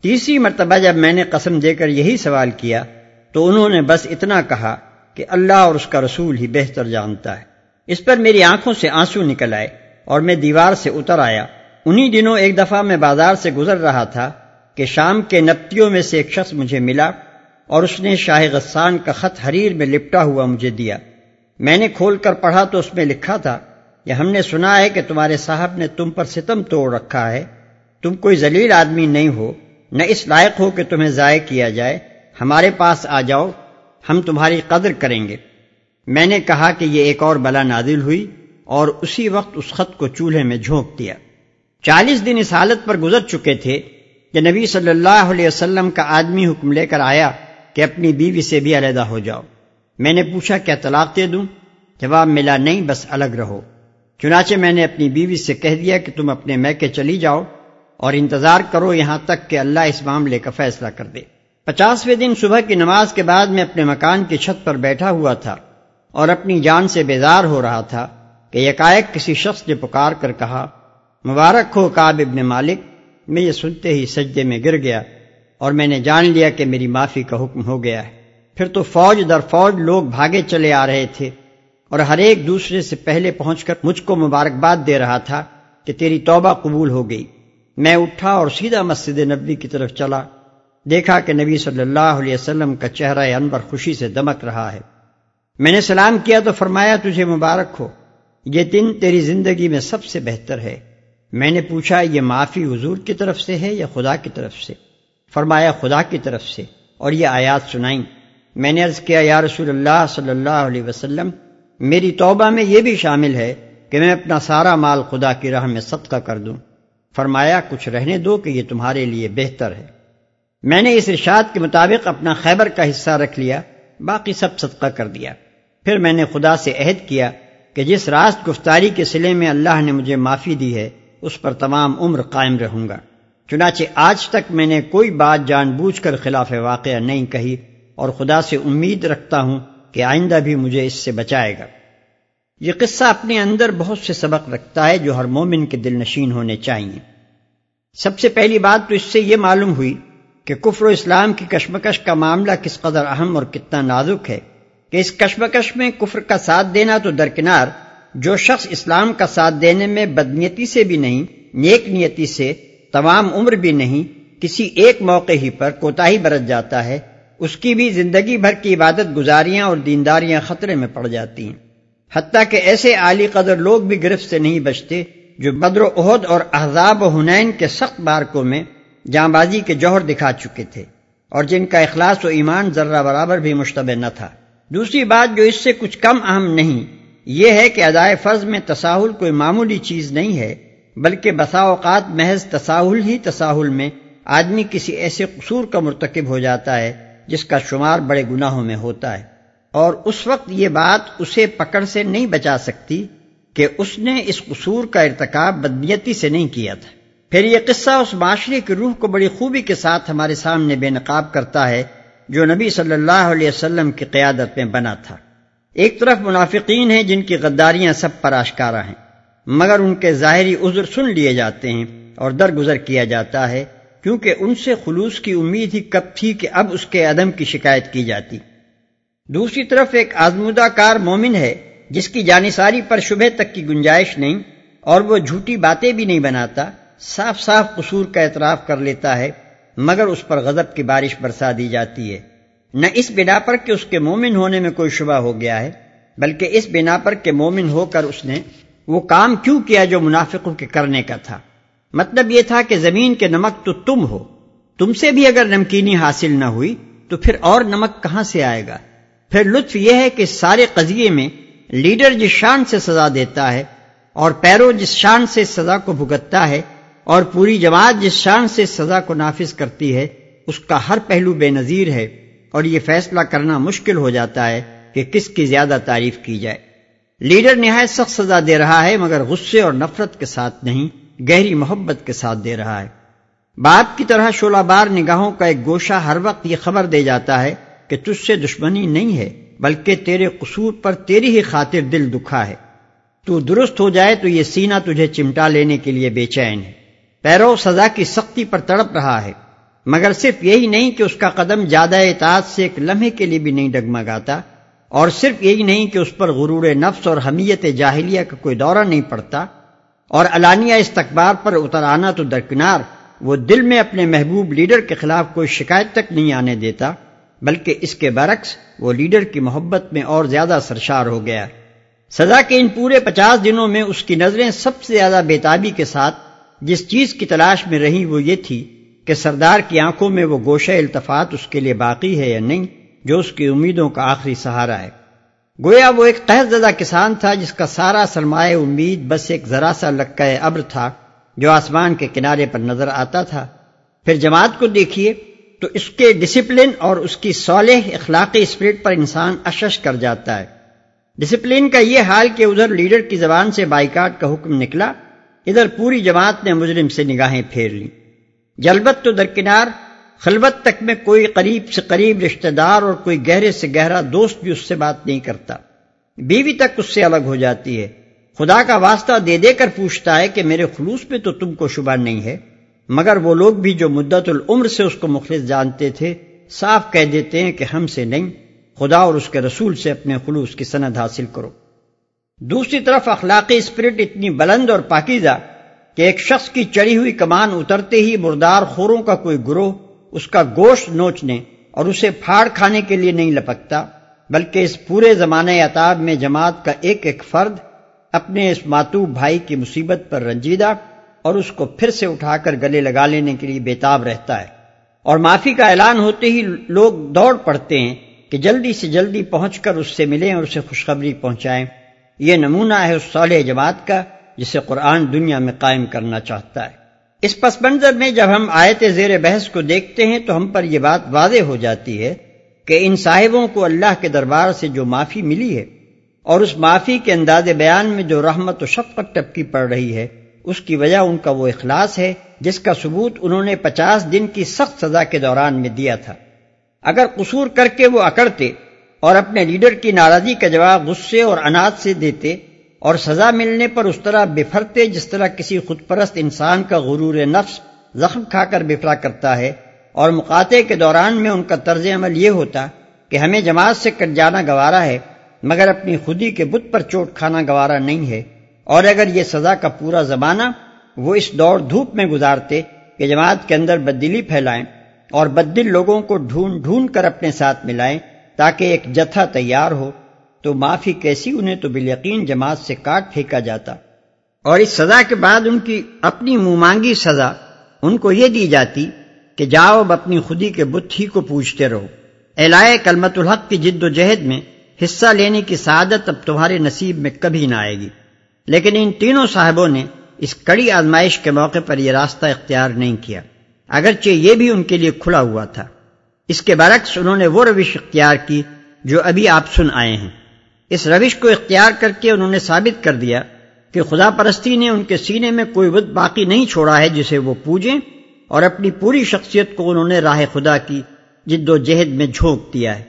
تیسری مرتبہ جب میں نے قسم دے کر یہی سوال کیا، تو انہوں نے بس اتنا کہا کہ اللہ اور اس کا رسول ہی بہتر جانتا ہے۔ اس پر میری آنکھوں سے آنسو نکل آئے اور میں دیوار سے اتر آیا۔ انہی دنوں ایک دفعہ میں بازار سے گزر رہا تھا۔ کہ شام کے نپتیوں میں سے ایک شخص مجھے ملا اور اس نے شاہ غسان کا خط حریر میں لپٹا ہوا مجھے دیا۔ میں نے کھول کر پڑھا تو اس میں لکھا تھا کہ ہم نے سنا ہے کہ تمہارے صاحب نے تم پر ستم توڑ رکھا ہے۔ تم کوئی ذلیل آدمی نہیں ہو، نہ اس لائق ہو کہ تمہیں ضائع کیا جائے۔ ہمارے پاس آ جاؤ، ہم تمہاری قدر کریں گے۔ میں نے کہا کہ یہ ایک اور بلا نادل ہوئی اور اسی وقت اس خط کو چولہے میں جھونک دیا۔ چالیس دن اس حالت پر گزر چکے تھے کہ نبی صلی اللہ علیہ وسلم کا آدمی حکم لے کر آیا کہ اپنی بیوی سے بھی علیحدہ ہو جاؤ۔ میں نے پوچھا، کیا طلاق دے دوں؟ جواب ملا، نہیں، بس الگ رہو۔ چنانچہ میں نے اپنی بیوی سے کہہ دیا کہ تم اپنے میکے چلی جاؤ اور انتظار کرو یہاں تک کہ اللہ اس معاملے کا فیصلہ کر دے۔ پچاسویں دن صبح کی نماز کے بعد میں اپنے مکان کی چھت پر بیٹھا ہوا تھا اور اپنی جان سے بیزار ہو رہا تھا کہ یکائک کسی شخص نے پکار کر کہا، مبارک ہو کاب ابن مالک میں یہ سنتے ہی سجدے میں گر گیا اور میں نے جان لیا کہ میری معافی کا حکم ہو گیا ہے۔ پھر تو فوج در فوج لوگ بھاگے چلے آ رہے تھے اور ہر ایک دوسرے سے پہلے پہنچ کر مجھ کو مبارکباد دے رہا تھا کہ تیری توبہ قبول ہو گئی۔ میں اٹھا اور سیدھا مسجد نبی کی طرف چلا۔ دیکھا کہ نبی صلی اللہ علیہ وسلم کا چہرہ انور خوشی سے دمک رہا ہے۔ میں نے سلام کیا تو فرمایا، تجھے مبارک ہو۔ یہ دن تیری زندگی میں سب سے بہتر ہے۔ میں نے پوچھا، یہ معافی حضور کی طرف سے ہے یا خدا کی طرف سے؟ فرمایا، خدا کی طرف سے، اور یہ آیات سنائیں۔ میں نے عرض کیا، یا رسول اللہ صلی اللہ علیہ وسلم، میری توبہ میں یہ بھی شامل ہے کہ میں اپنا سارا مال خدا کی راہ میں صدقہ کر دوں۔ فرمایا، کچھ رہنے دو کہ یہ تمہارے لیے بہتر ہے۔ میں نے اس ارشاد کے مطابق اپنا خیبر کا حصہ رکھ لیا، باقی سب صدقہ کر دیا۔ پھر میں نے خدا سے عہد کیا کہ جس راست گفتاری کے سلے میں اللہ نے مجھے معافی دی ہے اس پر تمام عمر قائم رہوں گا۔ چنانچہ آج تک میں نے کوئی بات جان بوجھ کر خلاف واقعہ نہیں کہی اور خدا سے امید رکھتا ہوں کہ آئندہ بھی مجھے اس سے بچائے گا۔ یہ قصہ اپنے اندر بہت سے سبق رکھتا ہے جو ہر مومن کے دل نشین ہونے چاہیے۔ سب سے پہلی بات تو اس سے یہ معلوم ہوئی کہ کفر و اسلام کی کشمکش کا معاملہ کس قدر اہم اور کتنا نازک ہے کہ اس کشمکش میں کفر کا ساتھ دینا تو درکنار جو شخص اسلام کا ساتھ دینے میں بدنیتی سے بھی نہیں، نیک نیتی سے تمام عمر بھی نہیں، کسی ایک موقع ہی پر کوتاہی برت جاتا ہے، اس کی بھی زندگی بھر کی عبادت گزاریاں اور دینداریاں خطرے میں پڑ جاتی ہیں۔ حتیٰ کہ ایسے عالی قدر لوگ بھی گرفت سے نہیں بچتے جو بدر و عہد اور احزاب و حنین کے سخت بارکوں میں جاں بازی کے جوہر دکھا چکے تھے اور جن کا اخلاص و ایمان ذرہ برابر بھی مشتبہ نہ تھا۔ دوسری بات جو اس سے کچھ کم اہم نہیں یہ ہے کہ ادائے فرض میں تساہل کوئی معمولی چیز نہیں ہے، بلکہ بسا اوقات محض تساہل ہی تساہل میں آدمی کسی ایسے قصور کا مرتکب ہو جاتا ہے جس کا شمار بڑے گناہوں میں ہوتا ہے۔ اور اس وقت یہ بات اسے پکڑ سے نہیں بچا سکتی کہ اس نے اس قصور کا ارتکاب بدنیتی سے نہیں کیا تھا۔ پھر یہ قصہ اس معاشرے کی روح کو بڑی خوبی کے ساتھ ہمارے سامنے بے نقاب کرتا ہے جو نبی صلی اللہ علیہ وسلم کی قیادت میں بنا تھا۔ ایک طرف منافقین ہیں جن کی غداریاں سب پر آشکارا ہیں، مگر ان کے ظاہری عذر سن لیے جاتے ہیں اور درگزر کیا جاتا ہے، کیونکہ ان سے خلوص کی امید ہی کب تھی کہ اب اس کے عدم کی شکایت کی جاتی۔ دوسری طرف ایک آزمودہ کار مومن ہے، جس کی جانساری پر شبہ تک کی گنجائش نہیں اور وہ جھوٹی باتیں بھی نہیں بناتا، صاف صاف قصور کا اعتراف کر لیتا ہے، مگر اس پر غضب کی بارش برسا دی جاتی ہے۔ نہ اس بنا پر کہ اس کے مومن ہونے میں کوئی شبہ ہو گیا ہے، بلکہ اس بنا پر کہ مومن ہو کر اس نے وہ کام کیوں کیا جو منافقوں کے کرنے کا تھا؟ مطلب یہ تھا کہ زمین کے نمک تو تم ہو، تم سے بھی اگر نمکینی حاصل نہ ہوئی تو پھر اور نمک کہاں سے آئے گا؟ پھر لطف یہ ہے کہ سارے قضیے میں لیڈر جس شان سے سزا دیتا ہے اور پیرو جس شان سے سزا کو بھگتتا ہے اور پوری جماعت جس شان سے سزا کو نافذ کرتی ہے، اس کا ہر پہلو بے نظیر ہے۔ اور یہ فیصلہ کرنا مشکل ہو جاتا ہے کہ کس کی زیادہ تعریف کی جائے۔ لیڈر نہایت سخت سزا دے رہا ہے، مگر غصے اور نفرت کے ساتھ نہیں، گہری محبت کے ساتھ دے رہا ہے۔ باپ کی طرح شولہ بار نگاہوں کا ایک گوشہ ہر وقت یہ خبر دے جاتا ہے کہ تجھ سے دشمنی نہیں ہے، بلکہ تیرے قصور پر تیری ہی خاطر دل دکھا ہے۔ تو درست ہو جائے تو یہ سینہ تجھے چمٹا لینے کے لیے بے چین ہے۔ پیرو سزا کی سختی پر تڑپ رہا ہے۔ مگر صرف یہی نہیں کہ اس کا قدم زیادہ اطاعت سے ایک لمحے کے لیے بھی نہیں ڈگمگاتا، اور صرف یہی نہیں کہ اس پر غرور نفس اور حمیت جاہلیہ کا کوئی دورہ نہیں پڑتا، اور علانیہ استقبار پر اتر آنا تو درکنار، وہ دل میں اپنے محبوب لیڈر کے خلاف کوئی شکایت تک نہیں آنے دیتا، بلکہ اس کے برعکس وہ لیڈر کی محبت میں اور زیادہ سرشار ہو گیا۔ سزا کے ان پورے پچاس دنوں میں اس کی نظریں سب سے زیادہ بےتابی کے ساتھ، جس چیز کی تلاش میں رہی وہ یہ تھی کہ سردار کی آنکھوں میں وہ گوشہ التفات اس کے لیے باقی ہے یا نہیں، جو اس کی امیدوں کا آخری سہارا ہے۔ گویا وہ ایک تحت زدہ کسان تھا جس کا سارا سرمایہ امید بس ایک ذرا سا لکا ابر تھا جو آسمان کے کنارے پر نظر آتا تھا۔ پھر جماعت کو دیکھیے تو اس کے ڈسپلن اور اس کی صالح اخلاقی اسپرٹ پر انسان اشش کر جاتا ہے۔ ڈسپلن کا یہ حال کہ ادھر لیڈر کی زبان سے بائیکاٹ کا حکم نکلا، ادھر پوری جماعت نے مجرم سے نگاہیں پھیر لی جلبت تو درکنار خلبت تک میں کوئی قریب سے قریب رشتہ دار اور کوئی گہرے سے گہرا دوست بھی اس سے بات نہیں کرتا۔ بیوی تک اس سے الگ ہو جاتی ہے۔ خدا کا واسطہ دے دے کر پوچھتا ہے کہ میرے خلوص پہ تو تم کو شبہ نہیں ہے۔ مگر وہ لوگ بھی جو مدت العمر سے اس کو مخلص جانتے تھے، صاف کہہ دیتے ہیں کہ ہم سے نہیں، خدا اور اس کے رسول سے اپنے خلوص کی سند حاصل کرو۔ دوسری طرف اخلاقی اسپرٹ اتنی بلند اور پاکیزہ کہ ایک شخص کی چڑی ہوئی کمان اترتے ہی مردار خوروں کا کوئی گروہ اس کا گوشت نوچنے اور اسے پھاڑ کھانے کے لیے نہیں لپکتا، بلکہ اس پورے زمانے اتاب میں جماعت کا ایک ایک فرد اپنے اس ماتو بھائی کی مصیبت پر رنجیدہ اور اس کو پھر سے اٹھا کر گلے لگا لینے کے لیے بےتاب رہتا ہے۔ اور معافی کا اعلان ہوتے ہی لوگ دوڑ پڑتے ہیں کہ جلدی سے جلدی پہنچ کر اس سے ملیں اور اسے خوشخبری پہنچائیں۔ یہ نمونہ ہے اس صالح جماعت کا جسے قرآن دنیا میں قائم کرنا چاہتا ہے۔ اس پس منظر میں جب ہم آیت زیر بحث کو دیکھتے ہیں تو ہم پر یہ بات واضح ہو جاتی ہے کہ ان صاحبوں کو اللہ کے دربار سے جو معافی ملی ہے اور اس معافی کے انداز بیان میں جو رحمت و شفقت ٹپکی پڑ رہی ہے، اس کی وجہ ان کا وہ اخلاص ہے جس کا ثبوت انہوں نے پچاس دن کی سخت سزا کے دوران میں دیا تھا۔ اگر قصور کر کے وہ اکڑتے اور اپنے لیڈر کی ناراضی کا جواب غصے اور اناج سے دیتے اور سزا ملنے پر اس طرح بفرتے جس طرح کسی خود پرست انسان کا غرور نفس زخم کھا کر بفرا کرتا ہے، اور مقاطع کے دوران میں ان کا طرز عمل یہ ہوتا کہ ہمیں جماعت سے کٹ جانا گوارا ہے، مگر اپنی خودی کے بت پر چوٹ کھانا گوارا نہیں ہے۔ اور اگر یہ سزا کا پورا زمانہ وہ اس دوڑ دھوپ میں گزارتے کہ جماعت کے اندر بددلی پھیلائیں اور بددل لوگوں کو ڈھونڈ ڈھونڈ کر اپنے ساتھ ملائیں تاکہ ایک جتھا تیار ہو۔ تو معافی کیسی انہیں تو بالیقین جماعت سے کاٹ پھینکا جاتا۔ اور اس سزا کے بعد ان کی اپنی مانگی سزا ان کو یہ دی جاتی کہ جاؤ اب اپنی خودی کے بت ہی کو پوچھتے رہو۔ اہلائے کلمت الحق کی جد و جہد میں حصہ لینے کی سعادت اب تمہارے نصیب میں کبھی نہ آئے گی۔ لیکن ان تینوں صاحبوں نے اس کڑی آزمائش کے موقع پر یہ راستہ اختیار نہیں کیا۔ اگرچہ یہ بھی ان کے لیے کھلا ہوا تھا۔ اس کے برعکس انہوں نے وہ روش اختیار کی جو ابھی آپ سن آئے ہیں۔ اس روش کو اختیار کر کے انہوں نے ثابت کر دیا کہ خدا پرستی نے ان کے سینے میں کوئی ود باقی نہیں چھوڑا ہے جسے وہ پوجیں اور اپنی پوری شخصیت کو انہوں نے راہ خدا کی جد و جہد میں جھونک دیا ہے۔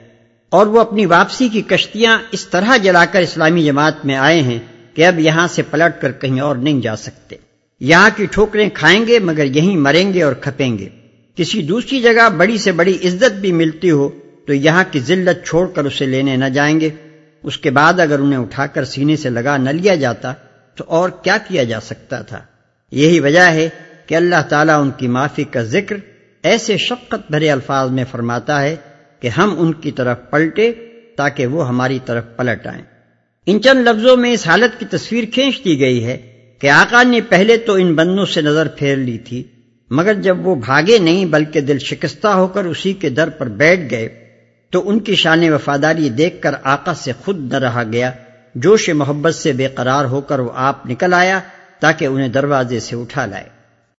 اور وہ اپنی واپسی کی کشتیاں اس طرح جلا کر اسلامی جماعت میں آئے ہیں کہ اب یہاں سے پلٹ کر کہیں اور نہیں جا سکتے۔ یہاں کی ٹھوکریں کھائیں گے مگر یہیں مریں گے اور کھپیں گے۔ کسی دوسری جگہ بڑی سے بڑی عزت بھی ملتی ہو تو یہاں کی ذلت چھوڑ کر اسے لینے نہ جائیں گے۔ اس کے بعد اگر انہیں اٹھا کر سینے سے لگا نہ لیا جاتا تو اور کیا کیا جا سکتا تھا؟ یہی وجہ ہے کہ اللہ تعالیٰ ان کی معافی کا ذکر ایسے شفقت بھرے الفاظ میں فرماتا ہے کہ ہم ان کی طرف پلٹے تاکہ وہ ہماری طرف پلٹ آئیں۔ ان چند لفظوں میں اس حالت کی تصویر کھینچ دی گئی ہے کہ آقا نے پہلے تو ان بندوں سے نظر پھیر لی تھی، مگر جب وہ بھاگے نہیں بلکہ دل شکستہ ہو کر اسی کے در پر بیٹھ گئے تو ان کی شان وفاداری دیکھ کر آقا سے خود نہ رہا گیا۔ جوش محبت سے بے قرار ہو کر وہ آپ نکل آیا تاکہ انہیں دروازے سے اٹھا لائے۔